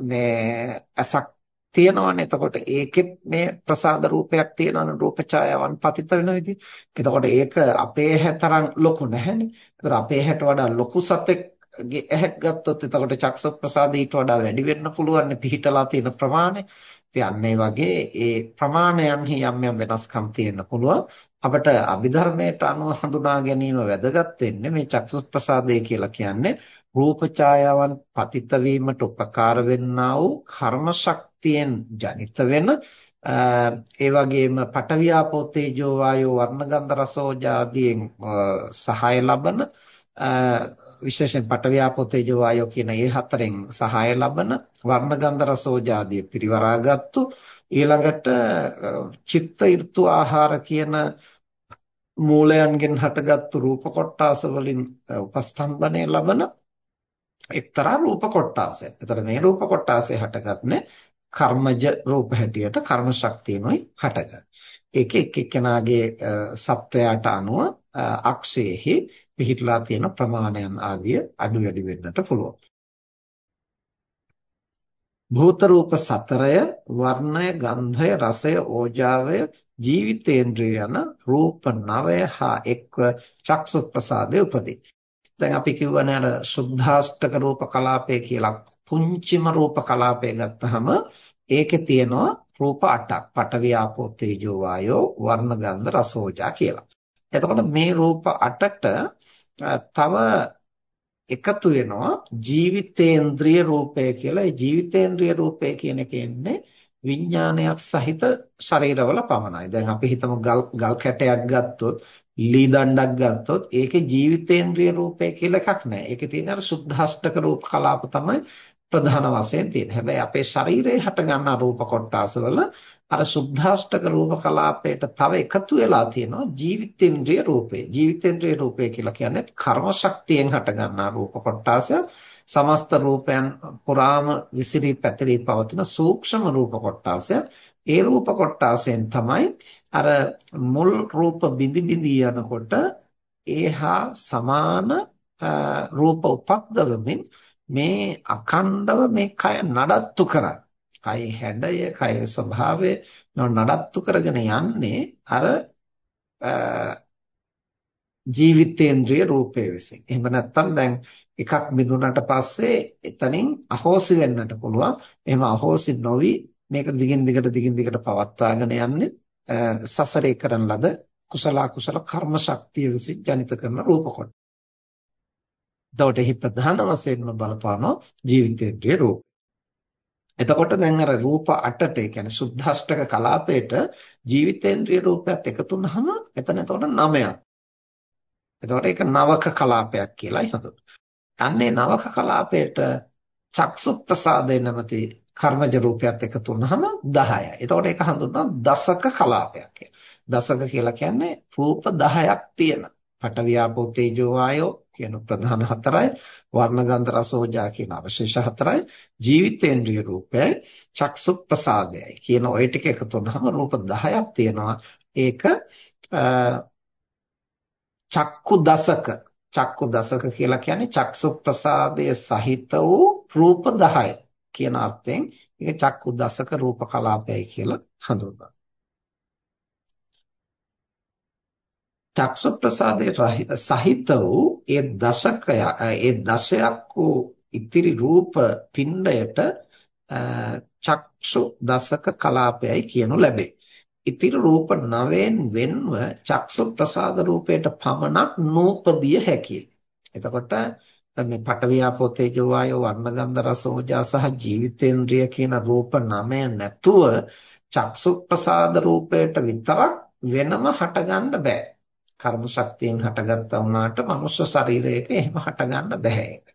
A: මේ ඇසක් තියෙනවනේ. එතකොට ඒකෙත් මේ ප්‍රසාද රූපයක් තියෙනවනේ රූප ඡායාවන් පතිත වෙන විදිහ. එතකොට ඒක අපේ හැතරම් ලොකු නැහැනේ. ඒතර අපේ හැට වඩා ලොකු සතෙක්ගේ ඇහක් ගත්තොත් එතකොට චක්සු ප්‍රසාද ඊට වඩා වැඩි වෙන්න පුළුවන් පිහිටලා තියෙන ප්‍රමාණය. ඉතින් අන්න ඒ වගේ ඒ ප්‍රමාණයන්හි යම් යම් වෙනස්කම් තියෙන්න පුළුවන්. අපිට අභිධර්මයට අනුව හඳුනා ගැනීම වැදගත් වෙන්නේ මේ චක්සු ප්‍රසාදය කියලා කියන්නේ රූප ඡායාවන් පතිත වීමට උපකාර වෙන්නා වූ කර්ම ශක්තියෙන් ජනිත වෙන ඒ වගේම පටවියාපෝ තේජෝ වායෝ වර්ණගන්ධ රසෝජ ආදීන් සහාය ලබන විශේෂයෙන් පටවියාපෝ තේජෝ වායෝ කියන මේ හතරෙන් සහාය ලබන වර්ණගන්ධ රසෝජ ආදී පිරිවරාගත්තු ඊළඟට චිත්ත ඍතු ආහාර කියන මූලයන්ගෙන් හටගත්තු රූප කොටාස වලින් උපස්තම්භනය ලබන එක්තරා රූප කොටාසයක්. ඒතර මේ රූප කොටාසේ හටගන්නේ කර්මජ රූප හැටියට කර්ම ශක්තියනොයි හටගන්නේ. ඒක එක් එක්කෙනාගේ සත්වයාට අනුව අක්ෂයේහි පිහිටලා තියෙන ප්‍රමාණයන් ආදිය අඩු වැඩි වෙන්නට පුළුවන්. භූත රූප සතරය වර්ණය ගන්ධය රසය ඕජාවය ජීවිතේන්ද්‍රය යන රූප නවය හා එක්ව චක්සු ප්‍රසාදේ උපදී. දැන් අපි කියවනේ අර සුද්ධාෂ්ටක රූප කලාපය කියලා පුංචිම රූප කලාපය ගත්තහම ඒකේ තියෙනවා රූප 8ක් පඨවි ආපෝ තේජෝ වායෝ වර්ණ ගන්ධ රසෝජා කියලා. එතකොට මේ රූප 8ට තව එකතු වෙනවා ජීවිතේන්ද්‍රිය රූපය කියලා. ඒ ජීවිතේන්ද්‍රිය රූපය කියන එක එන්නේ විඥානයක් සහිත ශරීරවල පමණයි. දැන් අපි හිතමු ගල් ගල් කැටයක් ගත්තොත් ලී දණ්ඩක් ගත්තොත් ඒකේ ජීවිතේන්ද්‍රිය රූපය කියලා එකක් නැහැ. ඒකේ තියෙන අර සුද්ධාෂ්ටක රූප කලාප තමයි ප්‍රධාන වශයෙන් තියෙන්නේ. හැබැයි අපේ ශරීරයේ හට ගන්නා රූප කොටාසවල අර සුද්ධාෂ්ටක රූප කලාපයට තව එකතු වෙලා තියෙනවා ජීවිතේන්ද්‍රිය රූපේ. ජීවිතේන්ද්‍රිය රූපේ කියලා කියන්නේ කර්ම ශක්තියෙන් හට ගන්නා රූප කොටාසය. සමස්ත රූපයන් පුරාම විසිරී පැතිරී පවතින සූක්ෂම රූප කොටාසය. ඒ රූප කොටාසයෙන් තමයි අර මුල් රූප බිඳි බිඳි යනකොට ඒහා සමාන රූප උපද්දවමින් මේ අඛණ්ඩව මේ කය නඩත්තු කරන්නේ. කය හැඩය, කය ස්වභාවය නඩත්තු කරගෙන යන්නේ අර ජීවිතේන්ද්‍රිය රූපයේ විසින්. එහෙම නැත්නම් දැන් එකක් බිඳුනට පස්සේ එතනින් අහෝසි වෙන්නට පුළුවන්. එහෙම අහෝසි නොවි මේක දිගින් දිගට දිගින් දිගට පවත්වාගෙන යන්නේ සසරේ කරන ලද කුසල කුසල කර්ම ශක්තිය විසින් ජනිත කරන රූප කොට. එතකොට එහි ප්‍රධාන වශයෙන්ම බලපානවා ජීවිතේන්ද්‍රිය රූප. එතකොට දැන් අර රූප 8ට ඒ කියන්නේ සුද්ධාෂ්ටක කලාපයට ජීවිතේන්ද්‍රිය රූපයත් එකතු වුනහම එතන එතකොට 9ක්. එතකොට ඒක නවක කලාපයක් කියලායි හඳුන්වන්නේ. අන්නේ නවක කලාපයට චක්සු ප්‍රසාදේ නැමැති කර්මජ රූපයත් එකතු වුනහම 10යි. එතකොට ඒක හඳුන්වනවා දසක කලාපයක් කියලා. දසක කියලා කියන්නේ රූප 10ක් තියෙන. පඨවියාපෝ තේජෝ වායෝ කියන ප්‍රධාන හතරයි. වර්ණ ගන්ධ රස ඕජා කියන අවශේෂ හතරයි. ජීවිතේන්ද්‍රිය රූපයයි චක්සු ප්‍රසාදයයි කියන ওই ටික එකතු වුනහම රූප 10ක් තියෙනවා. ඒක චක්කු දසක. චක්කු දසක කියලා කියන්නේ චක්සු ප්‍රසාදයේ සහිත වූ රූප 10 කියන අර්ථයෙන් ඒක චක්කු දසක රූප කලාපයයි කියලා හඳුන්වනවා. චක්සු ප්‍රසාදයේ සහිත වූ ඒ දශකය ඒ දශයක් වූ ඉතිරි රූප පිණ්ඩයට චක්ෂු දසක කලාපයයි කියනු ලැබේ. ඉතිරි රූප නවයෙන් වෙන්ව චක්සු ප්‍රසාද රූපයට පමණක් නූපදිය හැකියි. එතකොට මේ පටවියාපෝ තේජෝ වායෝ වර්ණගන්ධ රස ඕජා සහ ජීවිතේන්ද්‍රිය කියන රූප නමය නැතුව චක්සු ප්‍රසාද රූපයට විතරක් වෙනම හටගන්න බෑ. කර්ම ශක්තියෙන් හටගත්තා වුණාට මනුෂ්‍ය ශරීරයක එහෙම හටගන්න බෑ ඒක.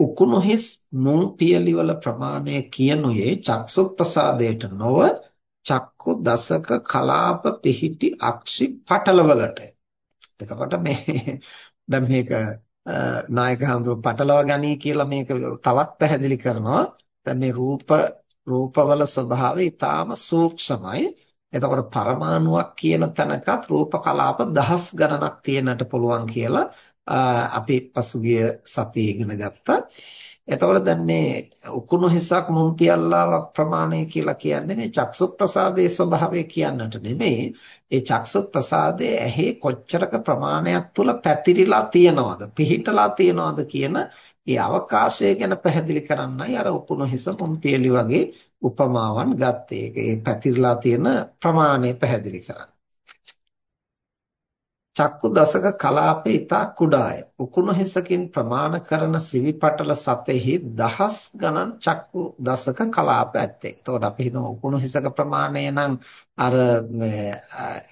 A: උකුණු හිස් මුං පියලිවල ප්‍රමාණය කියනුයේ චක්සු ප්‍රසාදයට නොව චක්කු දසක කලාප පිහිටි අක්ෂි පටලවලට. එතකොට මේ <laughs> දැන් මේක නායක හඳුරු පටලව ගනී කියලා මේක තවත් පැහැදිලි කරනවා. දැන් මේ රූප රූපවල ස්වභාවය ඊටාම සූක්ෂමයි. එතකොට පරමාණුවක් කියන තැනකත් රූප කලාප දහස් ගණනක් තියෙන්නට පුළුවන් කියලා අපි පසුගිය සතියේ ඉගෙන ගත්තා. එතකොට දැන් මේ උකුණු හිසක් මුම් පියල්ලාවක් ප්‍රමාණය කියලා කියන්නේ මේ චක්සු ප්‍රසාදයේ ස්වභාවය කියන්නට නෙමෙයි. ඒ චක්සු ප්‍රසාදයේ ඇහි කොච්චරක ප්‍රමාණයක් තුල පැතිරිලා තියනවද, පිහිටලා තියනවද කියන ඒ අවකාශය ගැන පැහැදිලි කරන්නයි අර උකුණු හිස මුම් පියලි වගේ උපමාවන් ගත්තේ. ඒ පැතිරිලා තියෙන ප්‍රමාණය පැහැදිලි කරන්න. චක්කු දසක කලාපේ ඊතා කුඩාය. උකුණු හිසකින් ප්‍රමාණ කරන සිවිපටල සතෙහි දහස් ගණන් චක්කු දසක කලාප ඇත්තේ. එතකොට අපි හිතමු උකුණු හිසක ප්‍රමාණය නම් අර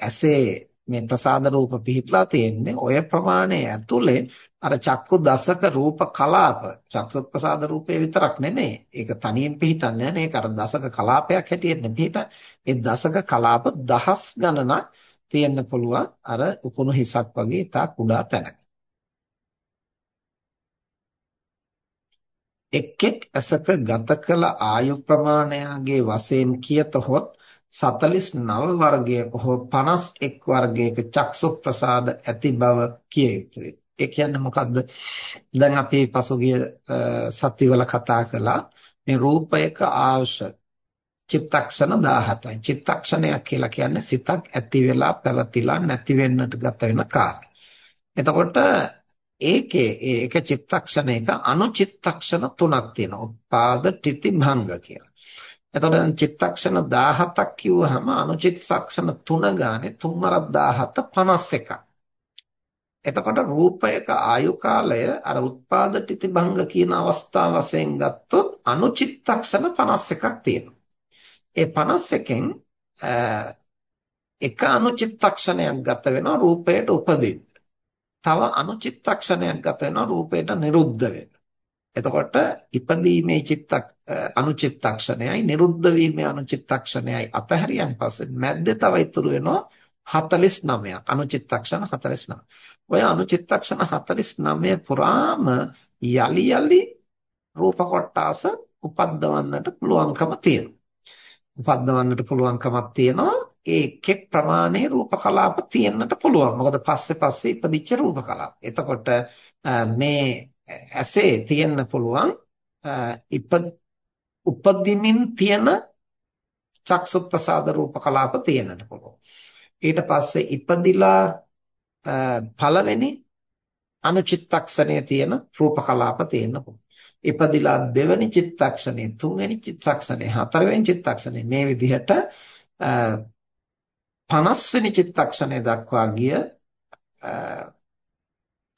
A: ඇසේ මේ ප්‍රසාද රූප පිහිටලා තියෙන්නේ ඔය ප්‍රමාණය ඇතුලේ අර චක්කු දසක රූප කලාප චක්සු ප්‍රසාද රූපේ විතරක් නෙමෙයි. ඒක තනියෙන් පිහිටන්නේ නැහැ. ඒක අර දසක කලාපයක් හැටියට පිහිටන්නේ. ඒ දසක කලාප දහස් ගණනක් තියෙන්න පුළුවන් අර උකුණු හිසක් වගේ ඉතා කුඩා තැනක. එක් එක් ඇසක ගත කළ ආයු ප්‍රමාණයගේ වශයෙන් කියතොත් 49 වර්ගයක හෝ 51 වර්ගයක චක්සු ප්‍රසාද ඇති බව කිය යුතුයි. ඒ කියන්නේ මොකද්ද? දැන් අපි පසුගිය සතිවල කතා කළා මේ රූපයක ආවශ්‍ය චිත්තක්ෂණ 17යි. චිත්තක්ෂණයක් කියලා කියන්නේ සිතක් ඇති වෙලා පැවතිලා නැති වෙන්නට ගත වෙන කාලය. එතකොට ඒකේ ඒක චිත්තක්ෂණයක අනුචිත්තක්ෂණ තුනක් තියෙනවා. උත්පාද තිති භංග කියලා. එතකොට චිත්තක්ෂණ 17ක් කිව්වහම අනුචිත්තක්ෂණ 3 ගානේ 3 17 51ක්. එතකොට රූපයක ආයු කාලය අර උත්පාද තිති භංග කියන අවස්ථාව වශයෙන් ගත්තොත් අනුචිත්තක්ෂණ 51ක් තියෙනවා. ඒ 51කින් එක අනුචිත්තක්ෂණයක් ගත වෙනවා රූපයට උපදින්න. තව අනුචිත්තක්ෂණයක් ගත වෙනවා රූපයට නිරුද්ධ වෙන්න. එතකොට ඉපදීමේ චිත්තක් අනුචිත්තක්ෂණයයි නිරුද්ධ වීමේ අනුචිත්තක්ෂණයයි අතහැරියන් පස්සේ මැද්දේ තව ඉතුරු වෙනවා 49ක් අනුචිත්තක්ෂණ 49. ඔය අනුචිත්තක්ෂණ 49 පුරාම යලි යලි රූප කොටාස උපද්දවන්නට පුළුවන්කම තියෙනවා. උපද්දවන්නට පුළුවන්කමක් තියෙනවා ඒ එක් එක් ප්‍රමාණයේ රූප කලාප තියෙන්නට පුළුවන් මොකද පස්සේ පස්සේ ඉපදිච්ච රූප කලාප. එතකොට මේ ඇසේ තියෙන්න පුළුවන් උපදිමින් තියෙන චක්සු ප්‍රසාද රූප කලාප තියෙන්නට පුළුවන්. ඊට පස්සේ ඉපදිලා පළවෙනි අනුචිත්තක්ෂණයේ තියෙන රූප කලාප තියෙන්න පුළුවන්. ඉපදිලා දෙවෙනි චිත්තක්ෂණේ තුන්වෙනි චිත්තක්ෂණේ හතරවෙනි චිත්තක්ෂණේ මේ විදිහට 50 වෙනි චිත්තක්ෂණය දක්වා ගිය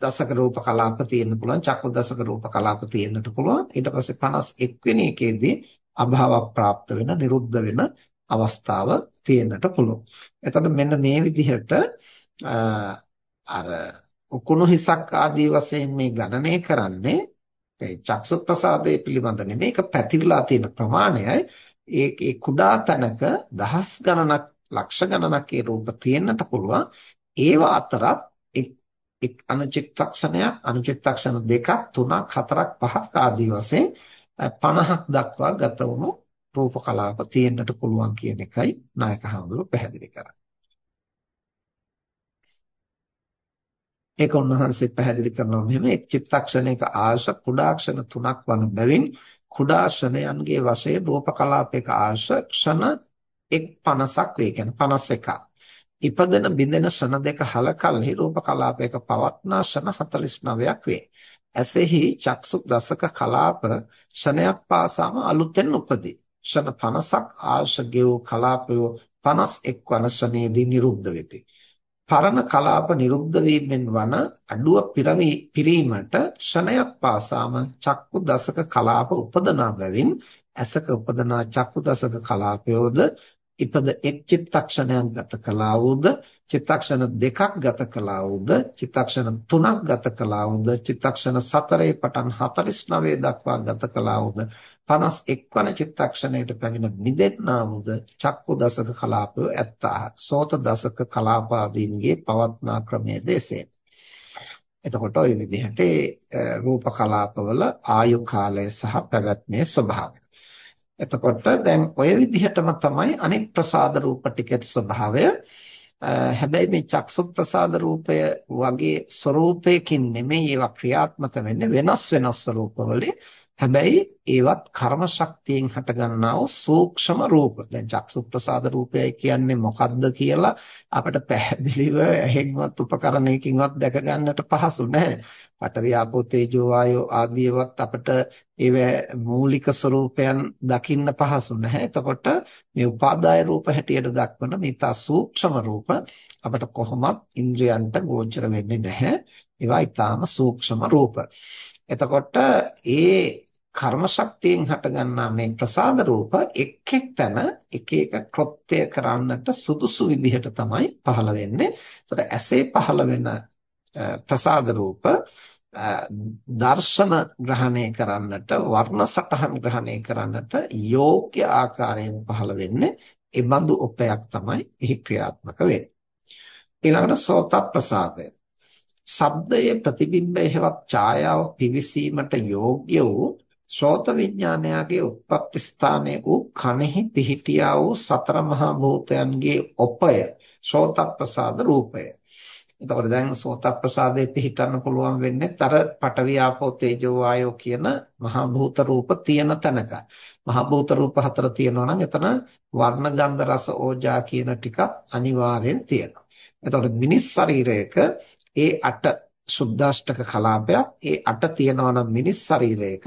A: දසක රූප කලාප තියෙන්න පුළුවන් චක්කු දසක රූප කලාප තියෙන්නට පුළුවන්. ඊට පස්සේ 51 වෙනි එකේදී අභාව ප්‍රාප්ත වෙන නිරුද්ධ වෙන අවස්ථාව තියෙන්නට පුළුවන්. එතකොට මෙන්න මේ විදිහට අර උකුණු හිසක් ආදී වශයෙන් මේ ගණනය කරන්නේ ඒ චක්සු ප්‍රසාදයේ පිළිබඳ නෙමෙයි ඒක පැතිරලා තියෙන ප්‍රමාණයයි. ඒ කුඩා තැනක දහස් ගණනක් ලක්ෂ ගණනක් ඒ රූප තියෙන්නට පුළුවන්. ඒව අතරත් එක් අනුචිත්තක්ෂණයක් අනුචිත්තක්ෂණ දෙකක් තුනක් හතරක් පහක් ආදී වශයෙන් 50ක් දක්වා ගත වුණු රූප කලාප තියෙන්නට පුළුවන් කියන එකයි නායක හඳුරු පැහැදිලි කරන්නේ ඒක උන්වහන්සේ පැහැදිලි කරනවා මෙහෙම එක් චිත්තක්ෂණයක ආශ කුඩාක්ෂණ තුනක් වන බැවින් කුඩාක්ෂණයන්ගේ වශයෙන් රූප කලාපයක ආශ ක්ෂණ එක් 50ක් වේ කියන්නේ 51ක්. ඉපදෙන බිඳෙන ක්ෂණ දෙක හල කලෙහි රූප කලාපයක පවත්නා ක්ෂණ 49ක් වේ. ඇසෙහි චක්සු දසක කලාප ක්ෂණයක් පාසාම අලුතෙන් උපදී. ක්ෂණ 50ක් ආශ ගෙවූ කලාපය 51 වන ක්ෂණයේදී නිරුද්ධ වෙති. පරණ කලාප නිරුද්ධ වීමෙන් වන අඩුව පිරීමට ක්ෂණයක් පාසාම චක්කු දසක කලාප උපදනා බැවින් ඇසක උපදනා චක්කු දසක කලාපයෝද ඉපද එක් චිත්තක්ෂණයක් ගත කළා වූද චිත්තක්ෂණ දෙකක් ගත කළා වූද චිත්තක්ෂණ තුනක් ගත කළා වූද චිත්තක්ෂණ 4 පටන් 49 දක්වා ගත කළා වූද 51 වන චිත්තක්ෂණයට පැමිණ මිදෙන්නා වූද චක්කු දසක කලාපය ඇත්තා සෝත දසක කලාපාදීන්ගේ පවත්නා ක්‍රමයේ දේශේ එතකොට ওই විදිහට රූප කලාපවල ආයු කාලය සහ පැවැත්මේ ස්වභාවය. එතකොට දැන් ওই විදිහටම තමයි අනෙක් ප්‍රසාද රූප ටිකේ ස්වභාවය. හැබැයි මේ චක්සු ප්‍රසාද රූපය වගේ ස්වરૂපයකින් නෙමෙයි ඒවා ක්‍රියාත්මක වෙන්නේ වෙනස් වෙනස් ස්වરૂපවලින්. හැබැයි ඒවත් කර්ම ශක්තියෙන් හටගන්නා වූ සූක්ෂම රූප. දැන් චක්සු ප්‍රසාද රූපයයි කියන්නේ මොකද්ද කියලා අපිට පැහැදිලිව ඇහෙන්වත් උපකරණයකින්වත් දැක ගන්නට පහසු නැහැ. පඨවි ආපෝ තේජෝ වායෝ ආදීවත් අපිට ඒව මූලික ස්වરૂපයන් දකින්න පහසු නැහැ. එතකොට මේ උපාදාය රූප හැටියට දක්වන මේ තා සූක්ෂම රූප අපිට කොහොමත් ඉන්ද්‍රයන්ට ගෝචර වෙන්නේ නැහැ. ඒවා ඊටාම සූක්ෂම රූප. එතකොට ඒ කර්ම ශක්තියෙන් හටගන්නා මේ ප්‍රසාද රූප එක් එක් තැන එක එක කෘත්‍ය කරන්නට සුදුසු විදිහට තමයි පහළ වෙන්නේ. ඒතර ඇසේ පහළ වෙන ප්‍රසාද රූප දර්ශන ග්‍රහණය කරන්නට වර්ණ සටහන් ග්‍රහණය කරන්නට යෝග්‍ය ආකාරයෙන් පහළ වෙන්නේ ඒ බඳු උපයක් තමයි එහි ක්‍රියාත්මක වෙන්නේ. ඊළඟට සෝත ප්‍රසාදය. ශබ්දයේ ප්‍රතිබිම්බය හෙවත් ඡායාව පිවිසීමට යෝග්‍ය වූ ශෝත විඥානයගේ උත්පත්ති ස්ථානයේ වූ කනෙහි පිහිටියා වූ සතර මහා භූතයන්ගේ ඔපය ශෝත ප්‍රසාද රූපය. එතකොට දැන් සෝත ප්‍රසාදේ පිහිටන්න පුළුවන් වෙන්නේ තර පඨවි ආපෝ තේජෝ වායෝ කියන මහා භූත රූප තියෙන තැනක. මහා භූත රූප හතර තියෙනවා නම් එතන වර්ණ ගන්ධ රස ඕජා කියන ටිකත් අනිවාර්යෙන් තියෙනවා. එතකොට මිනිස් ශරීරයක ඒ අට සුද්දාෂ්ටක කලාපයක් ඒ අට තියෙනවා නම් මිනිස් ශරීරයක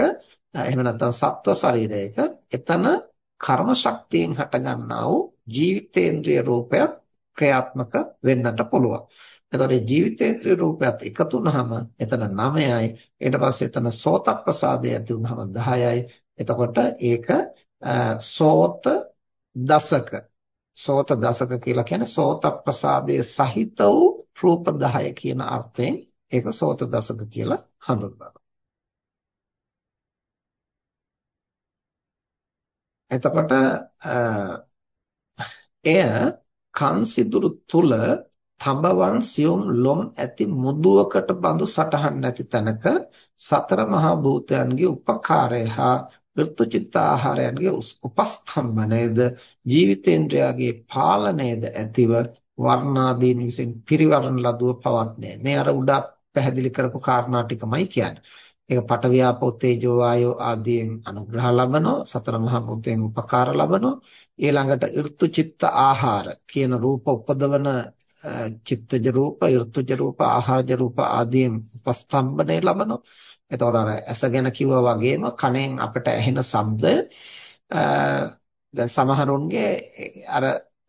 A: එහෙම නැත්නම් සත්ව ශරීරයක එතන කර්ම ශක්තියෙන් හටගන්නා වූ ජීවිතේන්ද්‍රිය රූපයක් ක්‍රියාත්මක වෙන්නට පුළුවන්. එතකොට ජීවිතේන්ද්‍රිය රූපයත් එකතු වුනහම එතන 9යි. ඊට පස්සේ එතන සෝත ප්‍රසාදය ඇති වුනහම 10යි. එතකොට ඒක සෝත දසක. සෝත දසක කියලා කියන්නේ සෝත ප්‍රසාදයේ සහිත වූ රූප 10 කියන අර්ථයෙන් ඒක සෝත දසක කියලා හඳුන්වනවා. එතකොට එය කන් සිදුරු තුල තඹවන් සියුම් ලොම් ඇති මුදුවකට බඳු සටහන් නැති තැනක සතර මහා භූතයන්ගේ උපකාරය හා ඍතුචිත්ත ආහාරයන්ගේ උපස්තම්භනයේද ජීවිතේන්ද්‍රයාගේ පාලනයේද ඇතිව වර්ණාදීන් විසින් පිරිවරණ ලදුව පවත්නේ. මේ අර උඩ පැහැදිලි කරපු කාරණා ටිකමයි කියන්නේ. ඒක පඨවි ආපෝ තේජෝ වායෝ ආදීන් අනුග්‍රහ ලබනවා සතර මහා භූතයෙන් උපකාර ලබනවා ඊළඟට ඍතු චිත්ත ආහාර කියන රූප උපදවන චිත්තජ රූප ඍතුජ රූප ආහාරජ රූප ආදීන් උපස්තම්භනේ ලබනවා එතකොට අර ඇස ගැන කිව්වා වගේම කණෙන් අපට ඇහෙන ශබ්ද දැන් සමහරුන්ගේ අර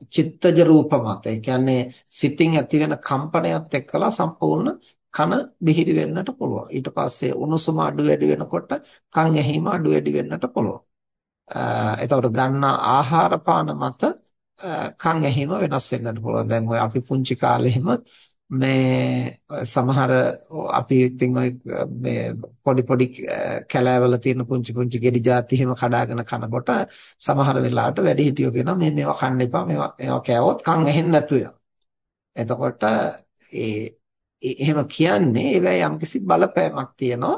A: චිත්තජ රූප මත ඒ කියන්නේ සිතින් ඇති වෙන කම්පනයත් එක්කලා සම්පූර්ණ කන බිහිරි වෙන්නට පුළුවන්. ඊට පස්සේ උණුසුම අඩු වැඩි වෙනකොට කන් ඇහිම අඩු වැඩි වෙන්නට පුළුවන්. එතකොට ගන්න ආහාර පාන මත කන් ඇහිම වෙනස් වෙන්නට පුළුවන්. දැන් ඔය අපි පුංචි කාලේ එහෙම මේ සමහර අපි ඉතින් ඔය මේ පොඩි පොඩි කැලෑවල තියෙන පුංචි පුංචි ගෙඩි ಜಾති එහෙම කඩාගෙන කනකොට සමහර වෙලාවට වැඩි හිටියෝ කියනවා මේ මේවා කන්න එපා මේවා මේවා කෑවොත් කන් ඇහෙන්නේ නැතු වෙනවා. එතකොට ඒ එහෙම කියන්නේ ඒවැ යම්කිසි බලපෑමක් තියෙනවා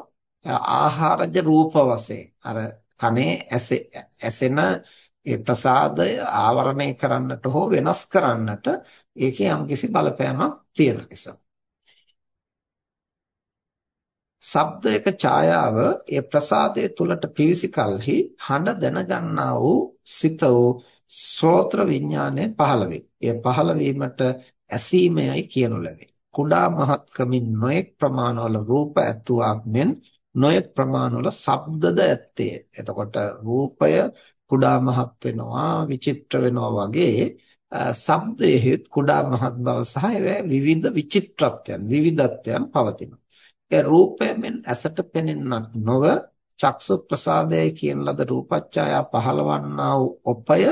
A: ආහාරජ රූප වශයෙන් අර කනේ ඇසෙන ඒ ප්‍රසාදය ආවරණය කරන්නට හෝ වෙනස් කරන්නට ඒකේ යම්කිසි බලපෑමක් තියෙන නිසා ශබ්දයක ඡායාව ඒ ප්‍රසාදයේ තුලට පිවිසි කලෙහි හඬ දැනගන්නා වූ සිත වූ ශ්‍රෝත්‍ර විඥානය පහළ වේ. එය පහළ වීමට ඇසීමයයි කියනු ලැබේ. කුඩා මහත්කමින් නොයෙක් ප්‍රමාණවල රූප ඇතුවක් මෙන් නොයෙක් ප්‍රමාණවල ශබ්දද ඇත්තේ. එතකොට රූපය කුඩා මහත් වෙනවා විචිත්‍ර වෙනවා වගේ ශබ්දයේත් කුඩා මහත් බව සහ විවිධ විචිත්‍රත්වයන් විවිධත්වයන් පවතිනවා. ඒ රූපයෙන් ඇසට පෙනෙන්නක් නොව චක්සු ප්‍රසාදයයි කියන ලද රූපච්ඡායා පහළවන්නා වූ ඔපය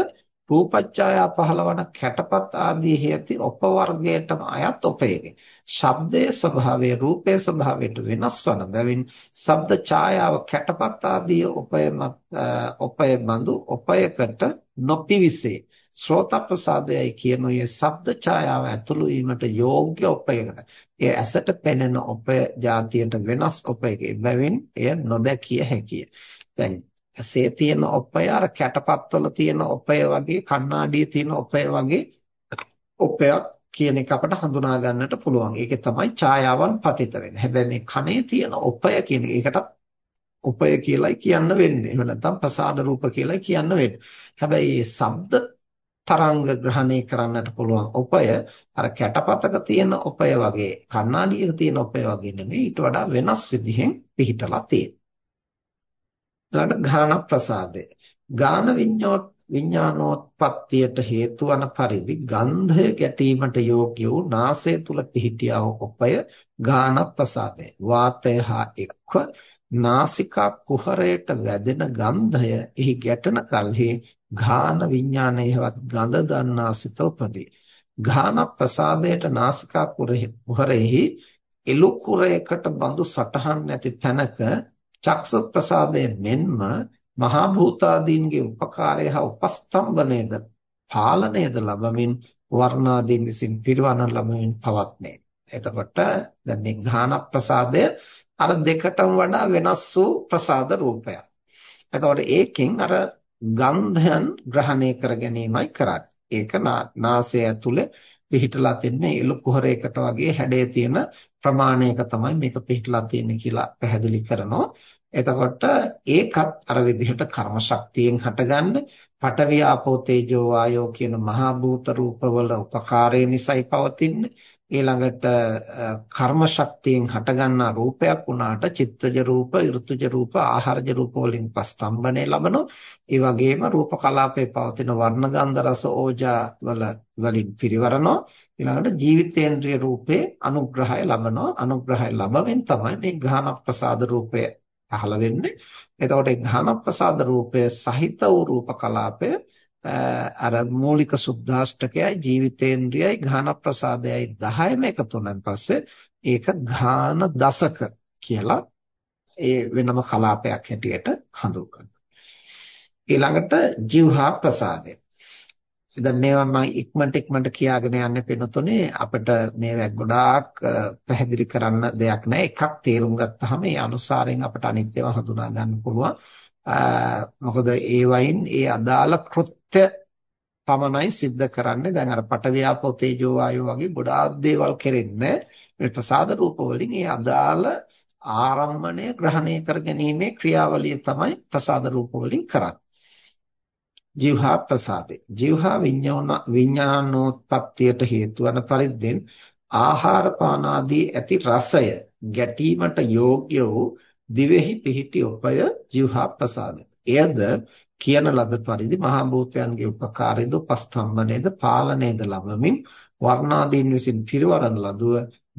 A: රූපච්ඡායා පහළවන කැටපත් ආදී හේති උපවර්ගයටම අයත් උපයේගේ ශබ්දයේ ස්වභාවය රූපයේ ස්වභාවයට වෙනස් වන බැවින් ශබ්ද ඡායාව කැටපත් ආදී උපයමත් උපය බඳු උපයකට නොපිවිසේ. ශ්‍රෝත ප්‍රසාදයයි කියනෝයේ ශබ්ද ඡායාව ඇතුළු වීමට යෝග්‍ය උපයකට ඒ ඇසට පෙනෙන උපය જાතියට වෙනස් උපයකේ බැවින් එය නොදැකිය හැකිය. දැන් ඇසේ තියෙන ඔපය අර කැටපත්වල තියෙන ඔපය වගේ කණ්ණාඩියේ තියෙන ඔපය වගේ ඔපයක් කියන එක අපට හඳුනා ගන්නට පුළුවන්. ඒකේ තමයි ඡායාවන් පතිත වෙන්නේ. හැබැයි මේ කනේ තියෙන ඔපය කියන එකටත් උපය කියලායි කියන්න වෙන්නේ. එහෙම නැත්නම් ප්‍රසාද රූප කියලායි කියන්න වෙන්නේ. හැබැයි මේ ශබ්ද තරංග ග්‍රහණය කරන්නට පුළුවන් උපය අර කැටපතක තියෙන උපය වගේ කණ්ණාඩියක තියෙන උපය වගේ නෙමෙයි ඊට වඩා වෙනස් විදිහෙන් පිහිටලා තියෙනවා. ඊළඟට ඝාන ප්‍රසාදය. ඝාන විඤ්ඤෝත් විඥානෝත්පත්තියට හේතු වන පරිදි ගන්ධය ගැටීමට යෝග්‍ය වූ නාසය තුල පිහිටියා වූ උපය ඝාන ප්‍රසාදය. වාතය හා එක්ව නාසිකා කුහරයට වැදෙන ගන්ධය එහි ගැටෙන කල්හි ඝාන විඥානයේවත් ගඳ දන්නා සිත උපදී. ඝාන ප්‍රසාදයට නාසිකා කුහරෙහි එළු කුරයකට බඳු සටහන් නැති තැනක චක්සු ප්‍රසාදයේ මෙන්ම මහා භූතාදීන්ගේ උපකාරය හා උපස්තම්භනයේද පාලනයද ලැබමින් වර්ණාදීන් විසින් පිරිවරණ ලැබමින් පවත්නේ. එතකොට දැන් මේ ඝාන ප්‍රසාදය අර දෙකටම වඩා වෙනස් වූ ප්‍රසාද රූපයක්. එතකොට ඒකෙන් අර ගන්ධයන් ග්‍රහණය කර ගැනීමයි කරන්නේ. ඒක නාසය ඇතුලේ පිහිටලා තින්නේ එළු කුහරයකට වගේ හැඩය තියෙන ප්‍රමාණයක තමයි මේක පිහිටලා තියෙන්නේ කියලා පැහැදිලි කරනවා. එතකොට ඒකත් අර විදිහට කර්ම ශක්තියෙන් හටගන්න පඨවි ආපෝ තේජෝ වායෝ කියන මහා භූත රූපවල උපකාරය නිසායි පවතින්නේ ඊළඟට කර්ම ශක්තියෙන් හටගන්නා රූපයක් වුණාට චිත්තජ රූප, ඍතුජ රූප, ආහාරජ රූප වලින් පස්තම්බනේ ලබනවා. ඒ වගේම රූප කලාපේ පවතින වර්ණ ගන්ධ රස ඕජා වල වලින් පිරිවරනවා. ඊළඟට ජීවිතේන්ද්‍රිය රූපේ අනුග්‍රහය ලබනවා. අනුග්‍රහය ලැබෙමින් තමයි මේ ඝාන ප්‍රසාද රූපය පහළ වෙන්නේ. එතකොට ඒ ඝාන ප්‍රසාද රූපය සහිත වූ රූප කලාපය අර මූලික සුද්ධාෂ්ටකයයි ජීවිතේන්ද්‍රයයි ඝාන ප්‍රසාදයයි 10ම එකතු වුණාන් පස්සේ ඒක ඝාන දසක කියලා ඒ වෙනම කලාපයක් හැටියට හඳුන්වනවා. ඊළඟට જીවහා ප්‍රසාදය. දැන් මේවා මම ඉක්මනට ඉක්මනට කියාගෙන යන්නේ පෙනුතුනේ අපිට මේවා ගොඩාක් පැහැදිලි කරන්න දෙයක් නැහැ. එකක් තේරුම් ගත්තාම ඒ අනුසාරයෙන් අපිට අනිත් ඒවා හඳුනා ගන්න පුළුවන්. මොකද ඒ වයින් ඒ අදාළ කෘත්‍ය පමණයි සිද්ධ කරන්නේ. දැන් අර පටවියාපෝ තේජෝ වායෝ වගේ ගොඩාක් දේවල් කෙරෙන්නේ මේ ප්‍රසාද රූප වලින් ඒ අදාළ ආරම්මණය ග්‍රහණය කර ගැනීමේ ක්‍රියාවලිය තමයි ප්‍රසාද රූප වලින් කරන්නේ. ජීවහා ප්‍රසාදේ. ජීවහා විඥාන විඥානෝත්පත්තියට හේතු වන පරිද්දෙන් ආහාර පාන ආදී ඇති රසය ගැටීමට යෝග්‍ය වූ දිවෙහි පිහිටි උපය ජීවහා ප්‍රසාදය. එයද කියන ලද පරිදි මහා භූතයන්ගේ උපකාරයේද උපස්තම්භනයේද පාලනයේද ලබමින් වර්ණාදීන් විසින් පිරවරන ලදුව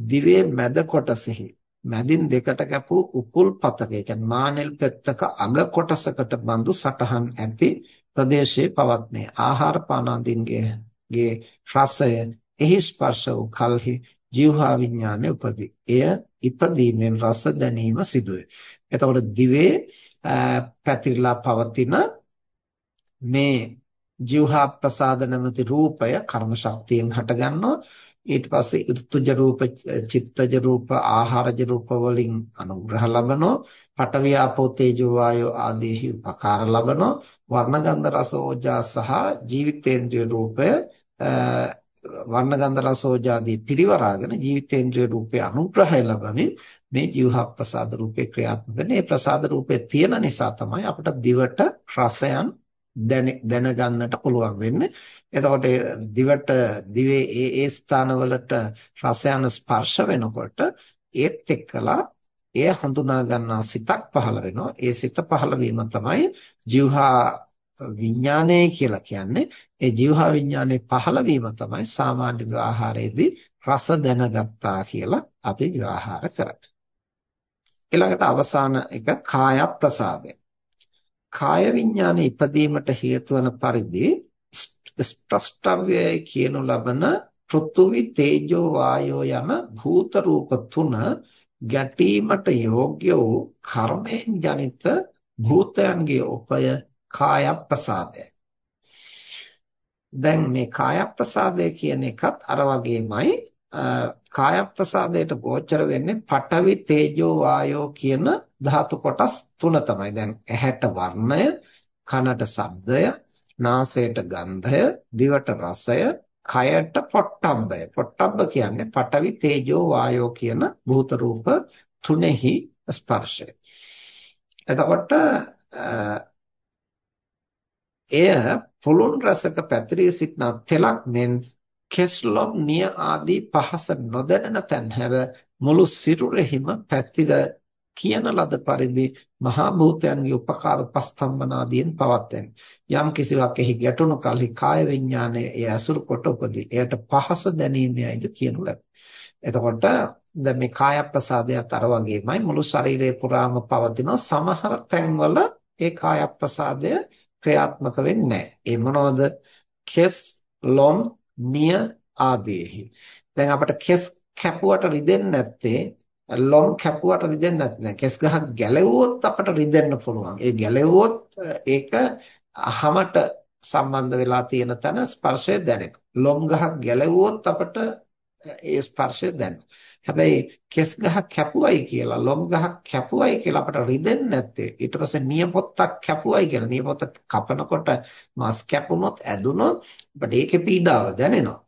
A: දිවේ මැද කොටසෙහි මැදින් දෙකට කැපූ උපුල් පතක ඒ කියන්නේ මානෙල් පෙත්තක අග කොටසකට බඳු සටහන් ඇති ප්‍රදේශයේ පවත්නේ ආහාර පානාදීන්ගේ ගේ රසය එහි ස්පර්ශ වූ කල්හි ජීවහා විඥානය උපදී. එය ඉපදීමෙන් රස දැනීම සිදුවේ. එතකොට දිවේ පැතිරලා පවතින මේ ජීවහා ප්‍රසාද නැමැති රූපය කර්ම ශක්තියෙන් හටගන්නවා. ඊට පස්සේ ඍතුජ රූප චිත්තජ රූප ආහාරජ රූප වලින් අනුග්‍රහ ලබනවා. පඨවි ආපෝ තේජෝ වායෝ ආදීහි උපකාර ලබනවා. වර්ණගන්ධ රස ඕජා සහ ජීවිතේන්ද්‍රිය රූපය වර්ණගන්ධ රස ඕජාදී පිරිවරාගෙන ජීවිතේන්ද්‍රිය රූපේ අනුග්‍රහය ලබමින් මේ ජීවහ ප්‍රසාද රූපේ ක්‍රියාත්මක වෙන්නේ. මේ ප්‍රසාද රූපේ තියෙන නිසා තමයි අපිට දිවට රසයන් දැනගන්නට පුළුවන් වෙන්නේ. එතකොට දිවට දිවේ ඒ ඒ ස්ථානවලට රසයන් ස්පර්ශ වෙනකොට ඒත් එක්කලා එය හඳුනා ගන්නා සිතක් පහළ වෙනවා. ඒ සිත පහළ වීම තමයි ජීවහා විඥානය කියලා කියන්නේ. ඒ ජීවහා විඥානයේ පහළ වීම තමයි සාමාන්‍ය විවාහාරයේදී රස දැනගත්තා කියලා අපි විවාහාර කරන්නේ. ඊළඟට අවසාන එක කාය ප්‍රසාදය. කාය විඥානයේ ඉපදීමට හේතු වන පරිදි ස්ප්‍රස්ටව්‍යය කියනු ලබන පෘථුවි තේජෝ වායෝ යන භූත රූප තුන ගැටීමට යෝග්‍ය වූ කර්මයෙන් ජනිත භූතයන්ගේ උපය කාය ප්‍රසාදය. දැන් මේ කාය ප්‍රසාදය කියන එකත් අර වගේමයි කාය ප්‍රසාදයට ගෝචර වෙන්නේ පඨවි තේජෝ වායෝ කියන ධාතු කොටස් තුන තමයි. දැන් ඇහැට වර්ණය, කනට ශබ්දය, නාසයට ගන්ධය, දිවට රසය, කයට පොට්ටබ්බය. පොට්ටබ්බ කියන්නේ පඨවි තේජෝ වායෝ කියන භූත රූප තුනෙහි ස්පර්ශය. එතකොට එය පුළුන් රසක පැතිරී සිටන තෙලක් මෙන් කෙස්ලොම් නිය ආදී පහස නොදැනෙන තැන් හැර මුළු සිරුරෙහිම පැතිර කියන ලද පරිදි මහා භූතයන්ගේ උපකාර උපස්තම්භනාදීන් පවත්වන. යම් කිසිවක් එහි ගැටුණු කලෙහි කාය විඥානය එය ඇසුරු කොට උපදී. එයට පහස දැනීමයිද කියනු ලැබ. එතකොට දැන් මේ කාය ප්‍රසාදයට අර වගේමයි. මුළු ශරීරය පුරාම පවතින සමහර තැන්වල ඒ කාය ප්‍රසාදය ක්‍රියාත්මක වෙන්නේ නැහැ. ඒ මොනවද? කෙස්, ලොම්, නිය ආදීෙහි. දැන් අපිට කෙස් කැපුවට රිදෙන්නේ නැත්තේ ලොම් කැපුවට රිදෙන්නේ නැත්නම් කෙස් ගහක් ගැලෙව්වොත් අපට රිදෙන්න පුළුවන්. ඒ ගැලෙව්වොත් ඒක අහමට සම්බන්ධ වෙලා තියෙන තැන ස්පර්ශය දැනෙනවා. ලොම් ගහක් ගැලෙව්වොත් අපට ඒ ස්පර්ශය දැනෙනවා. හැබැයි කෙස් ගහ කැපුවයි කියලා ලොම් ගහ කැපුවයි කියලා අපට රිදෙන්නේ නැත්තේ. ඊට පස්සේ නියපොත්තක් කැපුවයි කියලා. නියපොත්ත කපනකොට මස් කැපුණොත් ඇදුනොත් අපිට ඒකේ පීඩාව දැනෙනවා.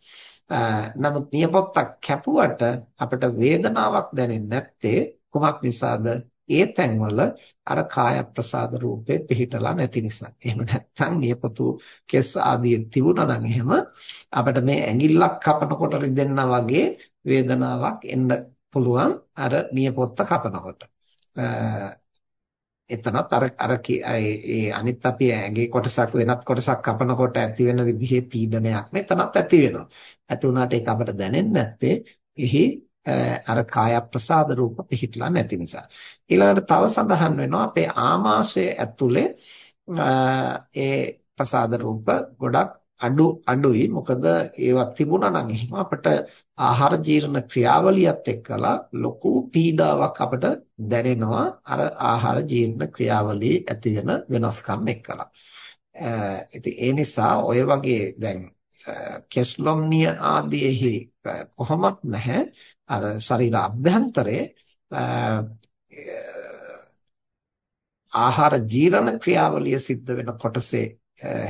A: නමුත් නියපොත්තක් කැපුවට අපිට වේදනාවක් දැනෙන්නේ නැත්තේ. කුමක් නිසාද? ඒ තැන්වල අර කාය ප්‍රසාද රූපේ පිහිටලා නැති නිසා. එහෙම නැත්නම් නියපොතු කෙස් ආදී තිබුණා නම් එහෙම අපිට මේ ඇඟිල්ලක් කපනකොට රිදෙන්නා වගේ වේදනාවක් එන්න පුළුවන් අර නියපොත්ත කපනකොට. එතනත් අර අර ඒ අනිත් අපි ඇඟේ කොටසක් වෙනත් කොටසක් කපනකොට ඇති වෙන විදිහේ පීඩනයක් මෙතනත් ඇති වෙනවා. ඇති වුණාට ඒක අපිට දැනෙන්නේ නැත්තේ එහි අර කාය ප්‍රසාද රූප පිහිටලා නැති නිසා. ඊළඟට තව සඳහන් වෙනවා අපේ ආමාශය ඇතුලේ ඒ ප්‍රසාද රූප ගොඩක් අඩු අඩුයි. මොකද ඒවා තිබුණා නම් එහෙම අපිට ආහාර ජීර්ණ ක්‍රියාවලියත් එක්කලා ලොකු පීඩාවක් අපිට දැනෙනවා. අර ආහාර ජීර්ණ ක්‍රියාවලියේ ඇති වෙන වෙනස්කම් එක්කලා. ඉතින් ඒ නිසා ඔය වගේ දැන් කෙස්ලොම්නිය ආදීෙහි කොහොමත් නැහැ. අර ශරීර අභ්‍යන්තරයේ ආහාර ජීර්ණ ක්‍රියාවලිය සිද්ධ වෙන කොටසේ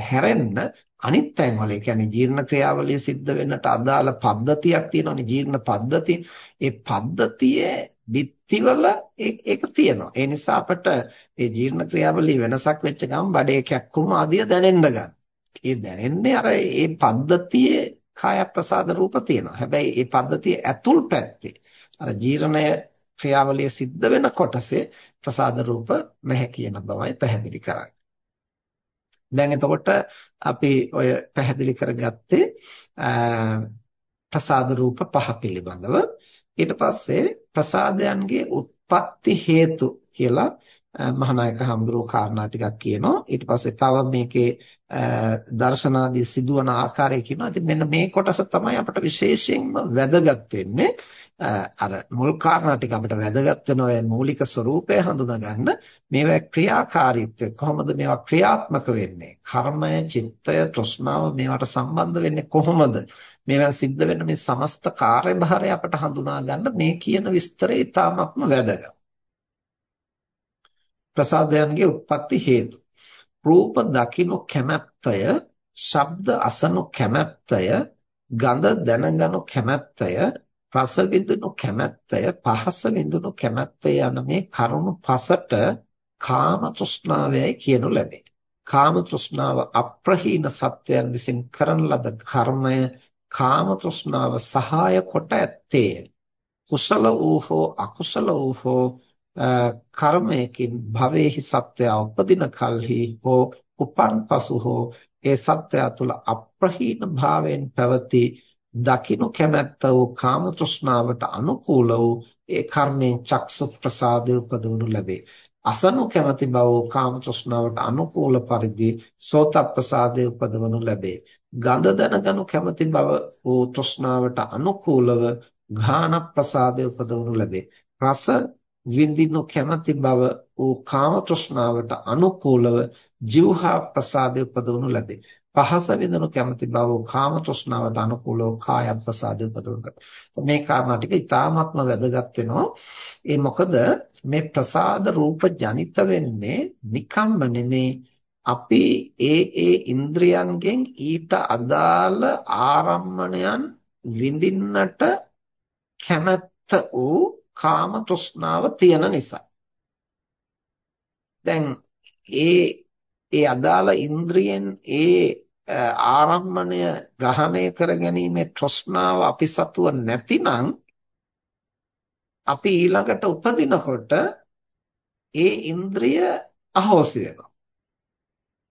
A: හැරෙන්න අනිත් තැන්වල ඒ කියන්නේ ජීර්ණ ක්‍රියාවලිය සිද්ධ වෙන්නට අදාළ පද්ධතියක් තියෙනවානේ ජීර්ණ පද්ධතිය. ඒ පද්ධතියේ බිත්තිවල ඒක තියෙනවා. ඒ නිසා අපට මේ ජීර්ණ ක්‍රියාවලිය වෙනසක් වෙච්ච ගමන් බඩේ කැක්කුම ආදිය දැනෙන්න ගන්නවා. ඒ දැනෙන්නේ අර ඒ පද්ධතියේ කාය ප්‍රසාද රූප තියෙනවා. හැබැයි මේ පද්ධතිය ඇතුල් පැත්තේ අර ජීර්ණය ක්‍රියාවලිය සිද්ධ වෙන කොටසේ ප්‍රසාද රූප නැහැ කියන බවයි පැහැදිලි කරන්නේ. දැන් එතකොට අපි ඔය පැහැදිලි කරගත්තේ ප්‍රසාද රූප පහ පිළිබඳව. ඊට පස්සේ ප්‍රසාදයන්ගේ උත්පත්ති හේතු කියලා මහානායක හඳුරෝ කාරණා ටිකක් කියනවා. ඊට පස්සේ තව මේකේ දර්ශනාදී සිදුවන ආකාරය කියනවා. ඉතින් මෙන්න මේ කොටස තමයි අපිට විශේෂයෙන්ම වැදගත් වෙන්නේ. අර මුල් කාරණා ටික අපිට වැදගත් වෙන ඔය මූලික ස්වરૂපය හඳුනා ගන්න මේවා ක්‍රියාකාරීත්වය කොහොමද මේවා ක්‍රියාත්මක වෙන්නේ කර්මය චිත්තය තෘෂ්ණාව මේවට සම්බන්ධ වෙන්නේ කොහොමද මේවා සිද්ධ වෙන මේ සමස්ත කාර්යභාරය අපට හඳුනා ගන්න මේ කියන විස්තරය ඉතාමත්ම වැදගත් ප්‍රසාදයන්ගේ උත්පත්ති හේතු රූප දකින්නු කැමැත්තය ශබ්ද අසනු කැමැත්තය ගඳ දැනගනු කැමැත්තය රස විඳිනු කැමැත්තය පහස විඳිනු කැමැත්තය යන මේ කරුණු පසට කාම තෘෂ්ණාවයයි කියනු ලැබේ. කාම තෘෂ්ණාව අප්‍රහීන සත්‍යයන් විසින් කරන ලද කර්මය කාම තෘෂ්ණාව සහාය කොට ඇත්තේ. කුසල වූ හෝ අකුසල වූ හෝ කර්මයකින් භවයේහි සත්‍යය උපදින කල්හි හෝ උපන් පසු හෝ ඒ සත්‍යය තුළ අප්‍රහීන භාවයෙන් පැවති දකින්න කැමැත්ත වූ කාම තෘෂ්ණාවට අනුකූල වූ ඒ කර්මයෙන් චක්සු ප්‍රසාදය උපදවනු ලැබේ. අසනු කැමැති බව වූ කාම තෘෂ්ණාවට අනුකූල පරිදි සෝත ප්‍රසාදය උපදවනු ලැබේ. ගඳ දැනගනු කැමැති බව වූ තෘෂ්ණාවට අනුකූලව ඝාන ප්‍රසාදය උපදවනු ලැබේ. රස විඳිනු කැමැති බව වූ කාම තෘෂ්ණාවට අනුකූලව જીවහා ප්‍රසාදය උපදවනු ලැබේ. පහස විඳිනු කැමති බව කාම තෘෂ්ණාවට අනුකූලව කාය ප්‍රසාදය උපදවනවා. මේ කාරණා ටික ඉතාමත්ම වැදගත් වෙනවා. ඒ මොකද මේ ප්‍රසාද රූප ජනිත වෙන්නේ නිකම්ම නෙමේ අපි ඒ ඒ ඉන්ද්‍රයන්ගෙන් ඊට අදාළ ආරම්මණයන් විඳින්නට කැමැත්ත වූ කාම තෘෂ්ණාව තියෙන නිසා. දැන් ඒ ඒ අදාළ ඉන්ද්‍රියෙන් ඒ ආරම්මණය ග්‍රහණය කර ගැනීමේ තෘෂ්ණාව අපි සතුව නැතිනම් අපි ඊළඟට උපදිනකොට ඒ ඉන්ද්‍රිය අහෝසි වෙනවා.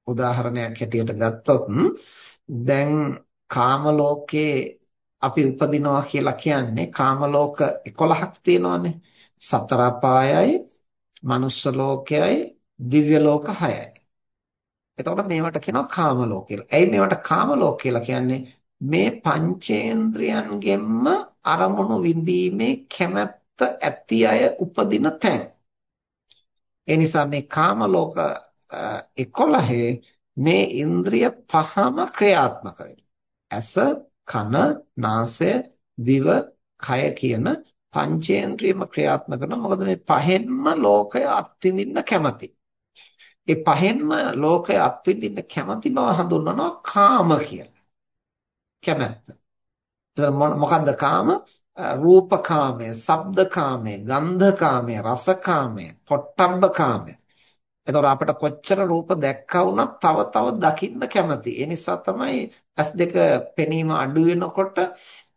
A: උදාහරණයක් හැටියට ගත්තොත් දැන් කාම ලෝකේ අපි උපදිනවා කියලා කියන්නේ කාම ලෝක 11ක් තියෙනවානේ. සතර අපායයි, මනුස්ස ලෝකයයි, දිව්‍ය ලෝක 6යි. එතකොට මේවට කියනවා කාම ලෝක කියලා. ඇයි මේවට කාම ලෝක කියලා කියන්නේ? මේ පංචේන්ද්‍රයන්ගෙන්ම අරමුණු විඳීමේ කැමැත්ත ඇති අය උපදින තැන්. ඒ නිසා මේ කාම ලෝක 11 මේ ඉන්ද්‍රිය පහම ක්‍රියාත්මක ඇස, කන, නාසය, දිව, කය කියන පංචේන්ද්‍රියම ක්‍රියාත්මක කරනවා. මොකද මේ පහෙන්ම ලෝකය අත්විඳින්න කැමති. ඒ පහෙන්ම ලෝකය අත්විඳින්න කැමති බව හඳුන්වනවා කාම කියලා. කැමැත්ත. එතන මොකද්ද කාම? රූපකාමය, ශබ්දකාමය, ගන්ධකාමය, රසකාමය, පොට්ටබ්බකාමය. එතකොට අපිට කොච්චර රූප දැක්කා වුණත් තව තව දකින්න කැමති. ඒ නිසා තමයි S2 පෙනීම අඩු වෙනකොට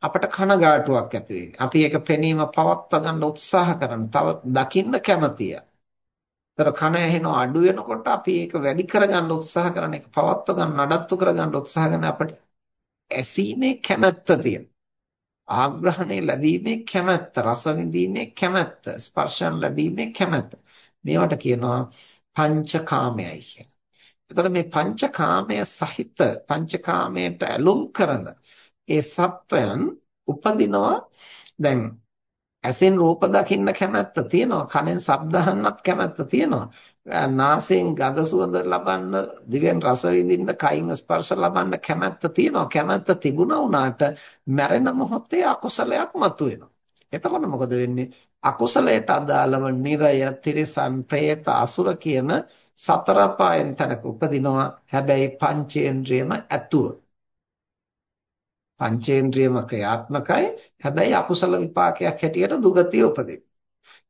A: අපට කනගාටුවක් ඇති වෙන්නේ. අපි ඒක පෙනීම පවත්වා ගන්න උත්සාහ කරන. තව දකින්න කැමතිය. ඒතර කන ඇහෙන අඩු වෙනකොට අපි ඒක වැඩි කරගන්න උත්සාහ කරන එක පවත්වා ගන්න නඩත්තු කරගන්න උත්සාහ කරන අපිට ඇසීමේ කැමැත්ත තියෙනවා. ආග්‍රහණය ලැබීමේ කැමැත්ත, රස විඳීමේ කැමැත්ත, ස්පර්ශයන් ලැබීමේ කැමැත්ත. මේවට කියනවා පංචකාමයයි කියලා. එතකොට මේ පංචකාමය සහිත පංචකාමයට ඇලුම් කරන ඒ සත්වයන් උපදිනවා. දැන් ඇසෙන් රූප දකින්න කැමැත්ත තියෙනවා. කනෙන් ශබ්ද අහන්නත් කැමැත්ත තියෙනවා. නාසයෙන් ගඳ සුවඳ ලබන්න දිවෙන් රස විඳින්න කයින් ස්පර්ශ ලබන්න කැමැත්ත තියෙනවා. කැමැත්ත තිබුණා වුණාට මැරෙන මොහොතේ අකුසලයක් මතුවෙනවා. එතකොට මොකද වෙන්නේ අකුසලයට අදාළව නිරය තිරිසන් പ്രേත අසුර කියන සතර පායෙන් තැනක උපදිනවා හැබැයි පංචේන්ද්‍රියම ඇතුව පංචේන්ද්‍රියම ක්‍රියාත්මකයි. හැබැයි අකුසල විපාකයක් හැටියට දුගතිය උපදින.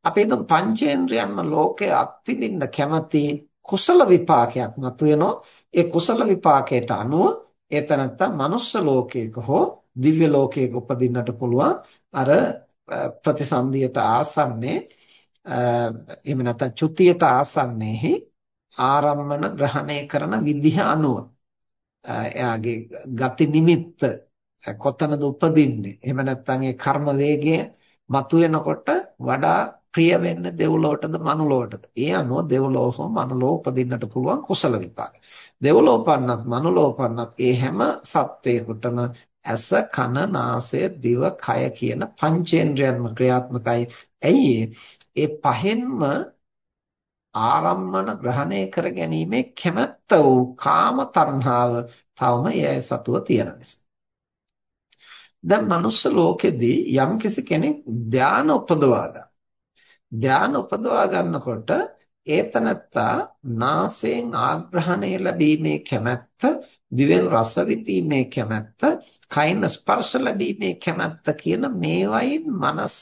A: අපි හිතමු පංචේන්ද්‍රියන්ම ලෝකයේ අත්විඳින්න කැමති කුසල විපාකයක් මතුවෙනවා. ඒ කුසල විපාකයට අනුව ඒතනත්ත මනුස්ස ලෝකයක හෝ දිව්‍ය ලෝකයක උපදින්නට පුළුවන්. අර ප්‍රතිසන්දියට ආසන්නේ එහෙම නැත්නම් චුතියට ආසන්නේහි ආරම්මන ග්‍රහණය කරන විදිහ අනුව. එයාගේ ගති නිමිත්ත කොතනද උපදින්නේ? එහෙම නැත්නම් ඒ කර්ම වේගය මතුවෙනකොට වඩා ප්‍රිය වෙන්නේ දෙව්ලොවටද මනුලොවටද? ඒ අනුව දෙව්ලොව හෝ මනුලොව උපදින්නට පුළුවන් කුසල විපාක. දෙව්ලොව පන්නත් මනුලොව පන්නත් ඒ හැම සත්වයකටම ඇස කන නාසය දිව කය කියන පංචේන්ද්‍රයන්ම ක්‍රියාත්මකයි. ඇයි ඒ? පහෙන්ම ආරම්මන ග්‍රහණය කර ගැනීමේ කැමැත්ත වූ කාම තණ්හාව තවම එය සතුව තියෙන නිසා. දැන් මනුස්ස ලෝකෙදී යම්කිසි කෙනෙක් ධාන උපදවා ගන්න. ධාන උපදවා ගන්නකොට ඒතනත්තා නාසයෙන් ආග්‍රහණය ලැබීමේ කැමැත්ත, දිවෙන් රස විඳීමේ කැමැත්ත, කයින් ස්පර්ශ ලැබීමේ කැමැත්ත කියන මේවයින් මනස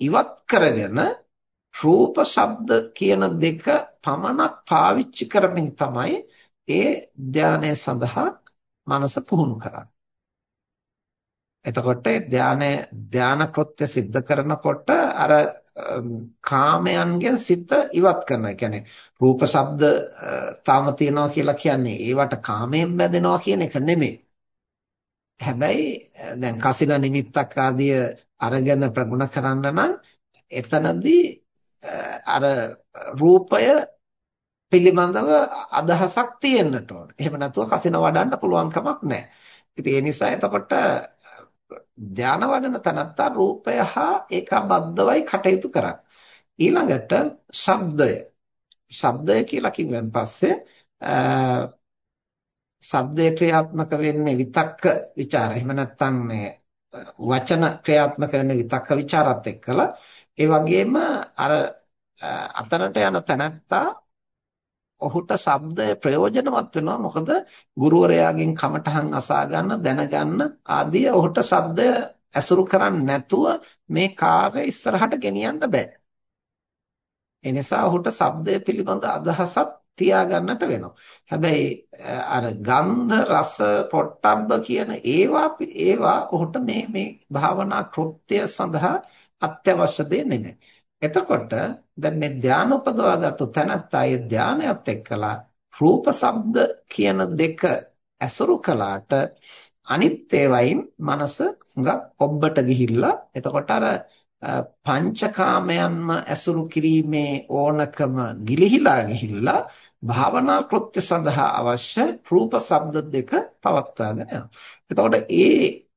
A: ඉවත් කරගෙන රූප ශබ්ද කියන දෙක පමණක් පාවිච්චි කරමින් තමයි ඒ ධානය සඳහා මනස පුහුණු කරන්නේ. එතකොට ධානය ධාන කෘත්‍ය સિદ્ધ කරනකොට අර කාමයන්ගෙන් සිත ඉවත් කරනවා. කියන්නේ රූප ශබ්ද තාම තියනවා කියලා කියන්නේ ඒවට කාමයෙන් බැඳෙනවා කියන එක නෙමෙයි. හැබැයි දැන් කසින නිමිත්තක් ආදිය අරගෙන ප්‍රගුණ කරන්න නම් එතනදී අර රූපය පිළිබඳව අදහසක් තියෙන්නට ඕන. එහෙම නැතුව කසින වඩන්න පුළුවන් කමක් නැහැ. ඉතින් ඒ නිසා එතකොට ධාන වඩන තනත්තා රූපය හා ඒකබද්ධවයි කටයුතු කරන්නේ. ඊළඟට ශබ්දය. ශබ්දය කියලා කිව්වන් පස්සේ ශබ්දය ක්‍රියාත්මක වෙන්නේ විතක්ක ਵਿਚාර. එහෙම නැත්නම් මේ වචන ක්‍රියාත්මක වෙන විතක්ක ਵਿਚාරත් එක්කලා ඒ වගේම අර අතනට යන තැනත්තා ඔහුට ශබ්දය ප්‍රයෝජනවත් වෙනවා මොකද ගුරුවරයාගෙන් කමටහන් අසා ගන්න දැනගන්න ආදී ඔහුට ශබ්දය ඇසුරු කරන්නේ නැතුව මේ කාර්ය ඉස්සරහට ගෙනියන්න බෑ. ඒ නිසා ඔහුට ශබ්දය පිළිබඳ අදහසක් තියාගන්නට වෙනවා. හැබැයි අර ගන්ධ රස පොට්ටබ්බ කියන ඒවා ඒවා ඔහුට මේ මේ භාවනා කෘත්‍ය සඳහා අත්‍යවශ්‍ය දෙ නෙමෙයි. එතකොට දැන් මේ ධානය උපදවාගත්තු තැනත්තා ඒ ධානයත් එක්කලා රූප ශබ්ද කියන දෙක ඇසුරු කළාට අනිත් ඒවායින් මනස හුඟක් ඔබ්බට ගිහිල්ලා එතකොට අර පංචකාමයන්ම ඇසුරු කිරීමේ ඕනකම ගිලිහිලා ගිහිල්ලා භාවනා කෘත්‍ය සඳහා අවශ්‍ය රූප ශබ්ද දෙක පවත්වාගෙන යනවා. එතකොට ඒ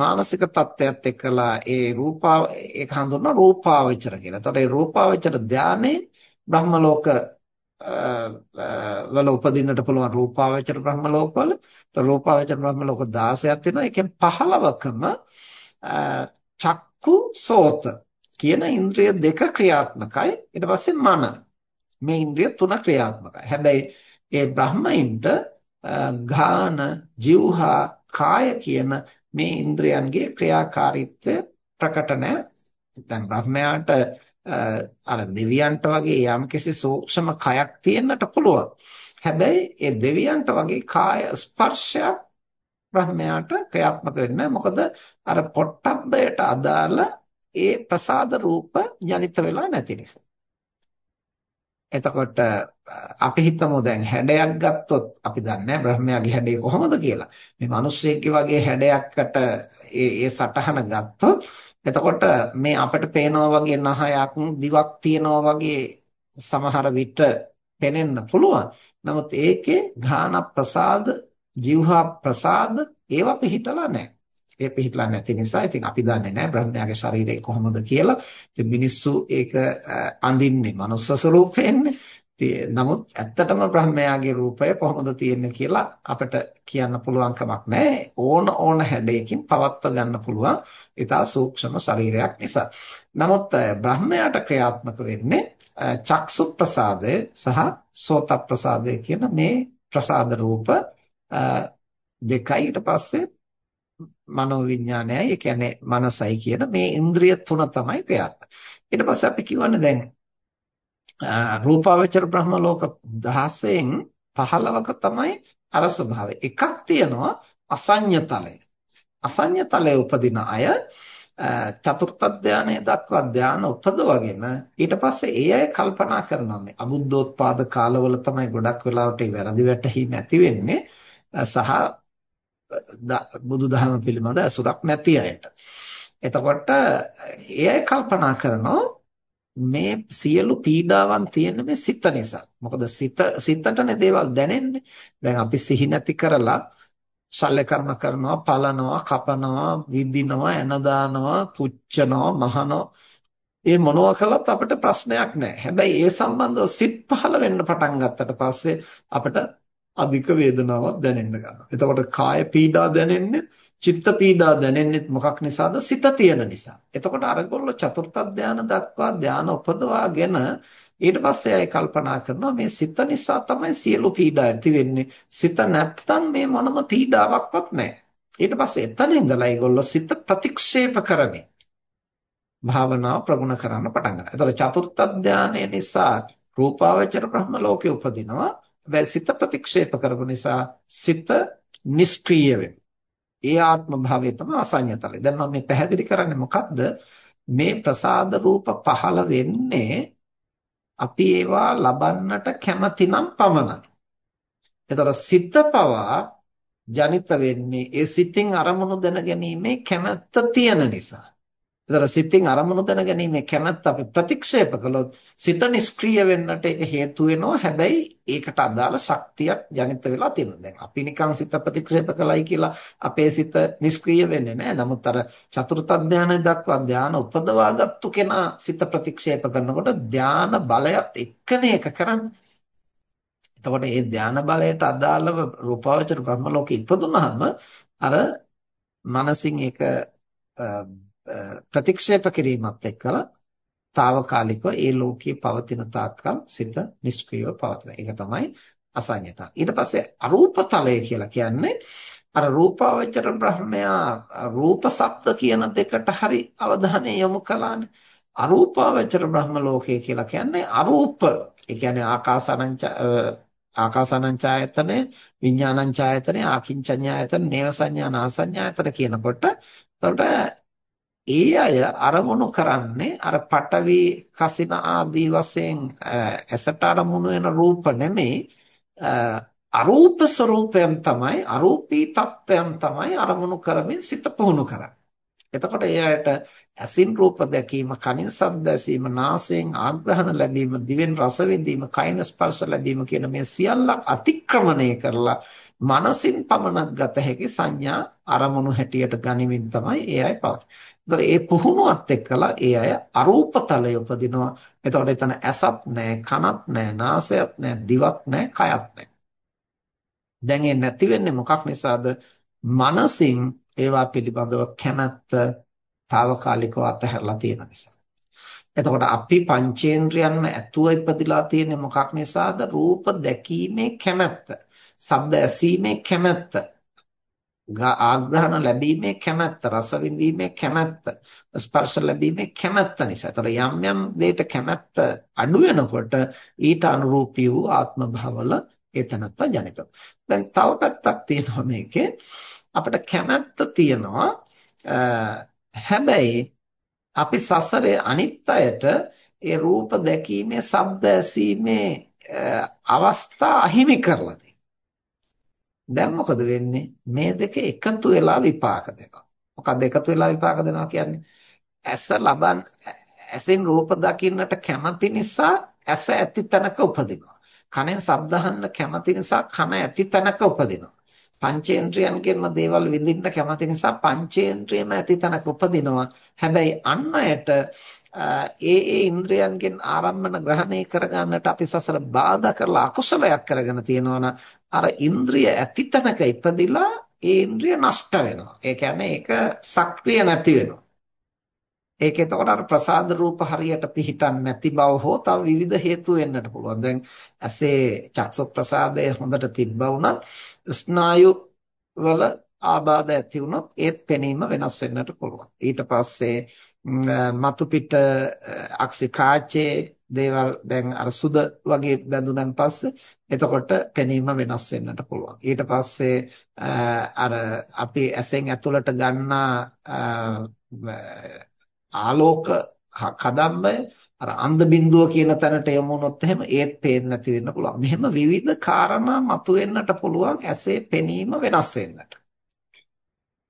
A: මානසික තත්ත්වයක් එක්කලා ඒ රූපා ඒක හඳුන්වන රූපාවචර කියලා. එතකොට ඒ රූපාවචර ධානයේ බ්‍රහ්ම ලෝක වල උපදින්නට පුළුවන් රූපාවචර බ්‍රහ්ම ලෝකවල. તો රූපාවචර බ්‍රහ්ම ලෝක 16ක් තියෙනවා. ඒකෙන් 15කම චක්කු සෝත කියන ඉන්ද්‍රිය දෙක ක්‍රියාත්මකයි. ඊට පස්සේ මන. මේ ඉන්ද්‍රිය තුන ක්‍රියාත්මකයි. හැබැයි ඒ බ්‍රහ්මයින්ට ගාන, જીවහා, කාය කියන මේ ඉන්ද්‍රයන්ගේ ක්‍රියාකාරීත්වය ප්‍රකට නැහැ. දැන් බ්‍රහ්මයාට අර දෙවියන්ට වගේ යම්කිසි සූක්ෂම කයක් තියෙන්නට පුළුවන්. හැබැයි ඒ දෙවියන්ට වගේ කාය ස්පර්ශයක් බ්‍රහ්මයාට ක්‍රියාත්මක වෙන්නේ මොකද අර පොට්ටබ්බයට අදාළ ඒ ප්‍රසාද රූප ජනිත වෙලා නැති නිසා. එතකොට අපි හිතමු දැන් හැඩයක් ගත්තොත් අපි දන්නේ බ්‍රහ්මයාගේ හැඩය කොහොමද කියලා. මේ මිනිස්සෙක්ගේ වගේ හැඩයක්කට ඒ ඒ සටහන ගත්තොත් එතකොට මේ අපිට පේනවා වගේ නහයක් දිවක් තියනවා වගේ සමහර විට පෙනෙන්න පුළුවන්. නමුත් ඒකේ ඝාන ප්‍රසාද, જીවහා ප්‍රසාද ඒවා පිහිටලා නැහැ. ඒ පිහිටලා නැති නිසා ඉතින් අපි දන්නේ නැහැ බ්‍රහ්මයාගේ ශරීරය කොහොමද කියලා. ඉතින් මිනිස්සු ඒක අඳින්නේ මනුස්ස ස්වරූපයෙන්නේ. නමුත් ඇත්තටම බ්‍රහ්මයාගේ රූපය කොහොමද තියෙන්නේ කියලා අපිට කියන්න පුළුවන් කමක් නැහැ. ඕන ඕන හැඩයකින් පවත්ව ගන්න පුළුවන්. ඊටා සූක්ෂම ශරීරයක් නිසා. නමුත් බ්‍රහ්මයාට ක්‍රියාත්මක වෙන්නේ චක්සු ප්‍රසාදය සහ සෝත ප්‍රසාදය කියන මේ ප්‍රසාද රූප දෙකයි ඊට පස්සේ මනෝවිඥානයයි ඒ කියන්නේ මනසයි කියන මේ ඉන්ද්‍රිය තුන තමයි ක්‍රියාත්මක. ඊට පස්සේ අපි කියවනේ දැන් රූපාවචර බ්‍රහ්ම ලෝක 16න් 15ක තමයි අර ස්වභාවය. එකක් තියෙනවා අසඤ්ඤතලය. අසඤ්ඤතලයේ උපදින අය චතුර්ථ ධානයේ දක්වා ධාන උපදවගෙන ඊට පස්සේ ඒ අය කල්පනා කරනවා මේ අබුද්ධෝත්පාද කාලවල තමයි ගොඩක් වෙලාවට වැරදි වැටහීම් ඇති වෙන්නේ සහ බුදුදහම පිළිබඳ අසුරක් නැති අයට. එතකොට ඒ අය කල්පනා කරනවා මේ සියලු පීඩාවන් තියෙන්නේ මේ සිත නිසා. මොකද සිත සිතටනේ දේවල් දැනෙන්නේ. දැන් අපි සිහි නැති කරලා ශල්‍ය කර්ම කරනවා, පලනවා, කපනවා, විඳිනවා, එන දානවා, පුච්චනවා, මහනවා. ඒ මොනවා කළත් අපිට ප්‍රශ්නයක් නැහැ. හැබැයි ඒ සම්බන්ධව සිත් පහළ වෙන්න පටන් ගත්තට පස්සේ අපිට අධික වේදනාවක් දැනෙන්න ගන්නවා. එතකොට කාය පීඩා දැනෙන්නේ, චිත්ත පීඩා දැනෙන්නේ මොකක් නිසාද? සිත තියෙන නිසා. එතකොට අරගොල්ල චතුර්ථ ධානය දක්වා ධානය උපදවාගෙන ඊට පස්සේ අය කල්පනා කරනවා මේ සිත නිසා තමයි සියලු පීඩා ඇති වෙන්නේ. සිත නැත්තම් මේ මොනම පීඩාවක්වත් නැහැ. ඊට පස්සේ එතන ඉඳලා ඒගොල්ලෝ සිත ප්‍රතික්ෂේප කරමින් භාවනාව ප්‍රගුණ කරන්න පටන් ගන්නවා. එතකොට චතුර්ථ ධානය නිසා රූපාවචර බ්‍රහ්ම ලෝකේ උපදිනවා. හැබැයි සිත ප්‍රතික්ෂේප කරපු නිසා සිත නිෂ්ක්‍රීය ඒ ආත්ම භාවය තමයි අසඤ්ඤතලයි. දැන් මම මේ පැහැදිලි කරන්නේ මොකද්ද? මේ ප්‍රසාද රූප පහළ වෙන්නේ අපි ඒවා ලබන්නට කැමතිනම් පමණයි. එතකොට සිත පවා ජනිත වෙන්නේ ඒ සිතින් අරමුණු දැනගැනීමේ කැමැත්ත තියෙන නිසා. ඒතර සිතින් අරමුණු දැනගැනීමේ කැමැත්ත අපි ප්‍රතික්ෂේප කළොත් සිත නිෂ්ක්‍රීය වෙන්නට ඒක හේතු වෙනවා. හැබැයි ඒකට අදාළ ශක්තියක් ජනිත වෙලා තියෙනවා. දැන් අපි නිකන් සිත ප්‍රතික්ෂේප කළයි කියලා අපේ සිත නිෂ්ක්‍රීය වෙන්නේ නැහැ. නමුත් අර චතුර්ථ ධානය දක්වා ධාන උපදවාගත්තු කෙනා සිත ප්‍රතික්ෂේප කරනකොට ධාන බලයත් එක්කනේ එක කරන්නේ. එතකොට මේ ධාන බලයට අදාළව රූපාවචර බ්‍රහ්ම ලෝකෙ ඉපදුනහම අර මනසින් ඒක ප්‍රතික්ෂේප කිරීමත් එක්කලා తాවකාලිකව ඒ ලෝකයේ පවතින තාක්කල් සිත නිෂ්ක්‍රියව පවතින. ඒක තමයි අසඤ්ඤතන. ඊට පස්සේ අරූපතලය කියලා කියන්නේ අර රූපාවචර බ්‍රහ්මයා රූප ශබ්ද කියන දෙකට හරි අවධානය යොමු කළානේ. අරූපාවචර බ්‍රහ්ම ලෝකය කියලා කියන්නේ අරූප. ඒ කියන්නේ ආකාසානංච ආකාසානංචායතන විඥානංචායතන ආකින්චඤ්ඤායතන නේව සංඥා නාසඤ්ඤායතන කියනකොට එතකොට ඒ අය අරමුණු කරන්නේ අර පටවි කසින ආදී වශයෙන් ඇසට අරමුණු වෙන රූප නෙමෙයි අරූප ස්වરૂපයන් තමයි අරූපී තත්වයන් තමයි අරමුණු කරමින් සිත පුහුණු කරන්නේ. එතකොට ඒ අයට ඇසින් රූප දැකීම, කනින් ශබ්ද ඇසීම, නාසයෙන් ආග්‍රහණ ලැබීම, දිවෙන් රස විඳීම, කයින් ස්පර්ශ ලැබීම කියන මේ සියල්ලක් අතික්‍රමණය කරලා මනසින් පමණක් ගත හැකි සංඥා අරමුණු හැටියට ගනිමින් තමයි ඒ අය පවතින්නේ. ඒ පුහුණුවත් එක්කලා ඒ අය අරූපතලයේ උපදිනවා. එතකොට එතන ඇසත් නැහැ, කනත් නැහැ, නාසයත් නැහැ, දිවත් නැහැ, කයත් නැහැ. දැන් ඒ නැති වෙන්නේ මොකක් නිසාද? මනසින් ඒවා පිළිබඳව කැමැත්ත తాවකාලිකව අතහැරලා තියෙන නිසා. එතකොට අපි පංචේන්ද්‍රයන්ම ඇතුව ඉපදිලා තියෙන්නේ මොකක් නිසාද? රූප දැකීමේ කැමැත්ත, ශබ්ද ඇසීමේ කැමැත්ත, ආග්‍රහණ ලැබීමේ කැමැත්ත, රස විඳීමේ කැමැත්ත, ස්පර්ශ ලැබීමේ කැමැත්ත නිසා. ඒතර යම් යම් දෙයක කැමැත්ත අඩු වෙනකොට ඊට අනුරූපී වූ ආත්ම භවවල ඒතනත්ත ජනිත. දැන් තව පැත්තක් තියෙනවා මේකේ. අපිට කැමැත්ත තියෙනවා. හැබැයි අපි සසරේ අනිත් අයට ඒ රූප දැකීමේ, ශබ්ද ඇසීමේ අවස්ථා අහිමි කරලා දැන් මොකද වෙන්නේ? මේ දෙක එකතු වෙලා විපාක දෙනවා. මොකක්ද එකතු වෙලා විපාක දෙනවා කියන්නේ? ඇස ලබන් ඇසෙන් රූප දකින්නට කැමති නිසා ඇස ඇති තැනක උපදිනවා. කනෙන් ශබ්ද අහන්න කැමති නිසා කන ඇති තැනක උපදිනවා. පංචේන්ද්‍රයන්ගෙන්ම දේවල් විඳින්න කැමති නිසා පංචේන්ද්‍රියම ඇති තැනක උපදිනවා. හැබැයි අන් අයට ඒ ඒ ඉන්ද්‍රයන්ගෙන් ආරම්භන ග්‍රහණය කරගන්නට අපි සසල බාධා කරලා අකුසලයක් කරගෙන තියෙනවා අර ඉන්ද්‍රිය ඇති තැනක ඉපදිලා ඒ ඉන්ද්‍රිය නෂ්ට වෙනවා. ඒ කියන්නේ ඒක සක්‍රිය නැති වෙනවා. ඒක එතකොට අර ප්‍රසාද රූප හරියට පිහිටන්නේ නැති බව හෝ තව විවිධ හේතු වෙන්නට පුළුවන්. දැන් ඇසේ චක්සු ප්‍රසාදය හොඳට තිබ්බා වුණත් ස්නායු වල ආබාධ ඇති වුණොත් ඒත් පෙනීම වෙනස් වෙන්නට පුළුවන්. ඊට පස්සේ මතු පිට අක්සි කාචේ දේවල් දැන් අර සුද වගේ බැඳුනන් පස්සේ එතකොට පෙනීම වෙනස් වෙන්නට පුළුවන්. ඊට පස්සේ අර අපි ඇසෙන් ඇතුළට ගන්නා ආලෝක කදම්බය අර අන්ධ බිඳුව කියන තැනට යමු වුණොත් එහෙම ඒත් පේන්නේ නැති වෙන්න පුළුවන්. මෙහෙම විවිධ කාරණා මතුවෙන්නට පුළුවන් ඇසේ පෙනීම වෙනස් වෙන්නට.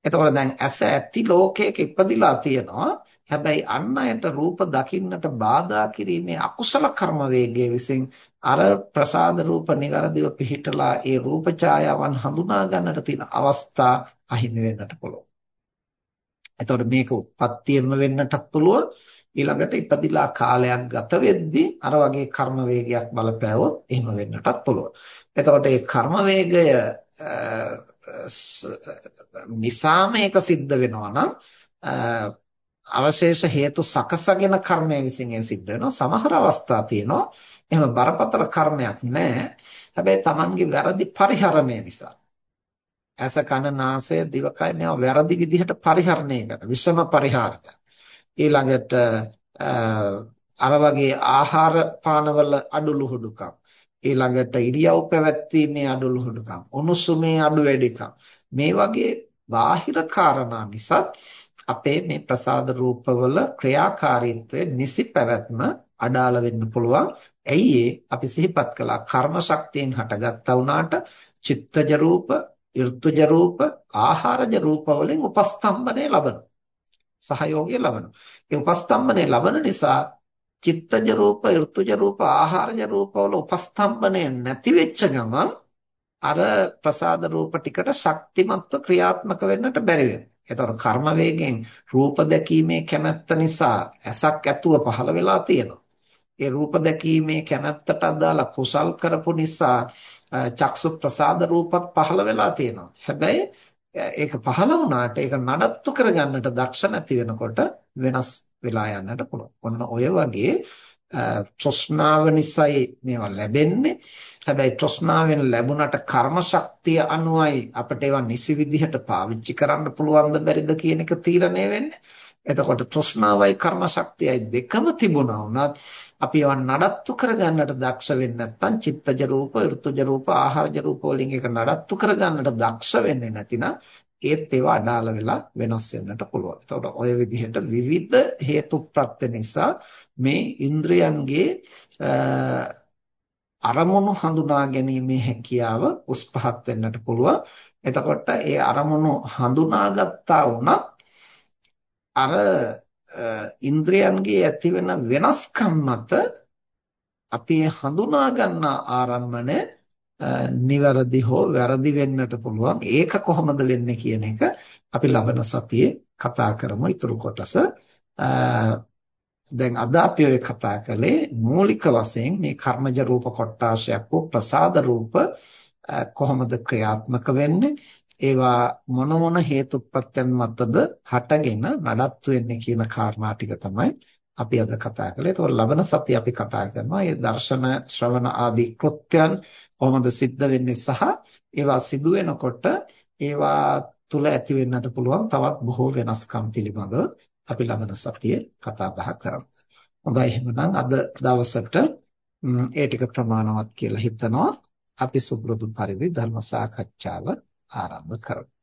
A: එතකොට දැන් ඇස ඇති ලෝකයක ඉපදිලා තියෙනවා. හැබැයි අන් අයට රූප දකින්නට බාධා කිරීමේ අකුසල කර්ම වේගයේ විසින් අර ප්‍රසාද රූප નિවරදිව පිහිටලා ඒ රූප ඡායාවන් හඳුනා ගන්නට තියෙන අවස්ථා අහිමි වෙන්නට පුළුවන්. එතකොට මේක උත්පත්තියෙම වෙන්නටත් පුළුවන්. ඊළඟට ඉපදිලා කාලයක් ගත වෙද්දී අර වගේ කර්ම වේගයක් බලපෑවොත් එහෙම වෙන්නටත් පුළුවන්. එතකොට මේ කර්ම වේගය නිසා මේක සිද්ධ වෙනවා නම් අවශේෂ හේතු සකසගෙන කර්මය විසින් ඒ සිද්ධ වෙනවා. සමහර අවස්ථා තියෙනවා එහෙම බරපතල කර්මයක් නැහැ. හැබැයි Tamanගේ වැරදි පරිහරණය නිසා ඇස කන නාසය දිවකය මේවා වැරදි විදිහට පරිහරණය කරන විෂම පරිහාරක ඊළඟට අර වගේ ආහාර පානවල අඩුලුහුඩුකම් ඊළඟට ඉරියව් පැවැත්වීමේ අඩුලුහුඩුකම් උණුසුමේ අඩු වැඩිකම් මේ වගේ බාහිර කාරණා නිසා අපේ මේ ප්‍රසාද රූපවල ක්‍රියාකාරීත්වය නිසි පැවැත්ම අඩාල වෙන්න පුළුවන්. ඇයි අපි සිහිපත් කළා කර්ම ශක්තියෙන් හටගත්තා වුණාට චිත්තජ රූප, ඍතුජ රූප, ආහාරජ රූප වලින් උපස්තම්බනය ලබනවා. සහයෝගය ලබනවා. ඒ උපස්තම්බනය ලබන නිසා චිත්තජ රූප, ඍතුජ රූප, ආහාරජ රූප වල උපස්තම්බනය නැති වෙච්ච ගමන් අර ප්‍රසාද රූප ටිකට ශක්තිමත්ව ක්‍රියාත්මක වෙන්නට බැරි වෙනවා. එතකොට කර්ම වේගෙන් රූප දැකීමේ කැමැත්ත නිසා ඇසක් ඇතුව පහළ වෙලා තියෙනවා. ඒ රූප දැකීමේ කැමැත්තට අදාළ කුසල් කරපු නිසා චක්සු ප්‍රසාද රූපත් පහළ වෙලා තියෙනවා. හැබැයි ඒක පහළ වුණාට ඒක නඩත්තු කරගන්නට දක්ෂ නැති වෙනකොට වෙනස් වෙලා යන්නට පුළුවන්. ඔන්න ඔය වගේ තෘෂ්ණාව නිසායි මේවා ලැබෙන්නේ. හැබැයි තෘෂ්ණාවෙන් ලැබුණට කර්ම ශක්තිය අනුවයි අපිට ඒවා නිසි විදිහට පාවිච්චි කරන්න පුළුවන්ද බැරිද කියන එක තීරණය වෙන්නේ. එතකොට තෘෂ්ණාවයි කර්ම ශක්තියයි දෙකම තිබුණා වුණත් අපි ඒවා නඩත්තු කරගන්නට දක්ෂ වෙන්නේ නැත්නම් චිත්තජ රූප, ඍතුජ රූප, ආහාරජ රූප වලින් එක නඩත්තු කරගන්නට දක්ෂ වෙන්නේ නැතිනම් ඒත් ඒවා අඩාල වෙලා වෙනස් වෙන්නට පුළුවන්. එතකොට ওই විදිහට විවිධ හේතු ප්‍රත්‍ය නිසා මේ ඉන්ද්‍රයන්ගේ අරමුණු හඳුනා ගැනීමේ හැකියාව උස් පහත් වෙන්නට පුළුවන්. එතකොට ඒ අරමුණු හඳුනාගත්තා වුණත් අර ඉන්ද්‍රයන්ගේ ඇතිවෙන වෙනස්කම් මත අපි හඳුනා ගන්නා ආරම්මණය නිවැරදි හෝ වැරදි වෙන්නට පුළුවන්. ඒක කොහොමද වෙන්නේ කියන එක අපි ලබන සතියේ කතා කරමු ඊතුරු කොටස. දැන් අද අපි ඔය කතා කළේ මූලික වශයෙන් මේ කර්මජ රූප කොටාශයක් වූ ප්‍රසාද රූප කොහොමද ක්‍රියාත්මක වෙන්නේ ඒවා මොන මොන හේතුප්‍රත්‍යයන් මතද හටගෙන නඩත්තු වෙන්නේ කියන කාරණා ටික තමයි අපි අද කතා කළේ. ඒතකොට ලබන සතිය අපි කතා කරනවා මේ දර්ශන ශ්‍රවණ ආදී කෘත්‍යයන් කොහොමද සිද්ධ වෙන්නේ සහ ඒවා සිදු වෙනකොට ඒවා තුල ඇති වෙන්නට පුළුවන් තවත් බොහෝ වෙනස්කම් පිළිබඳව අපි ලබන සතියේ කතා බහ කරමු. හොඳයි එහෙනම් අද දවසට ඒ ටික ප්‍රමාණවත් කියලා හිතනවා. අපි සුබ්‍රදුන් පරිදි ධර්ම සාකච්ඡාව ආරම්භ කරමු.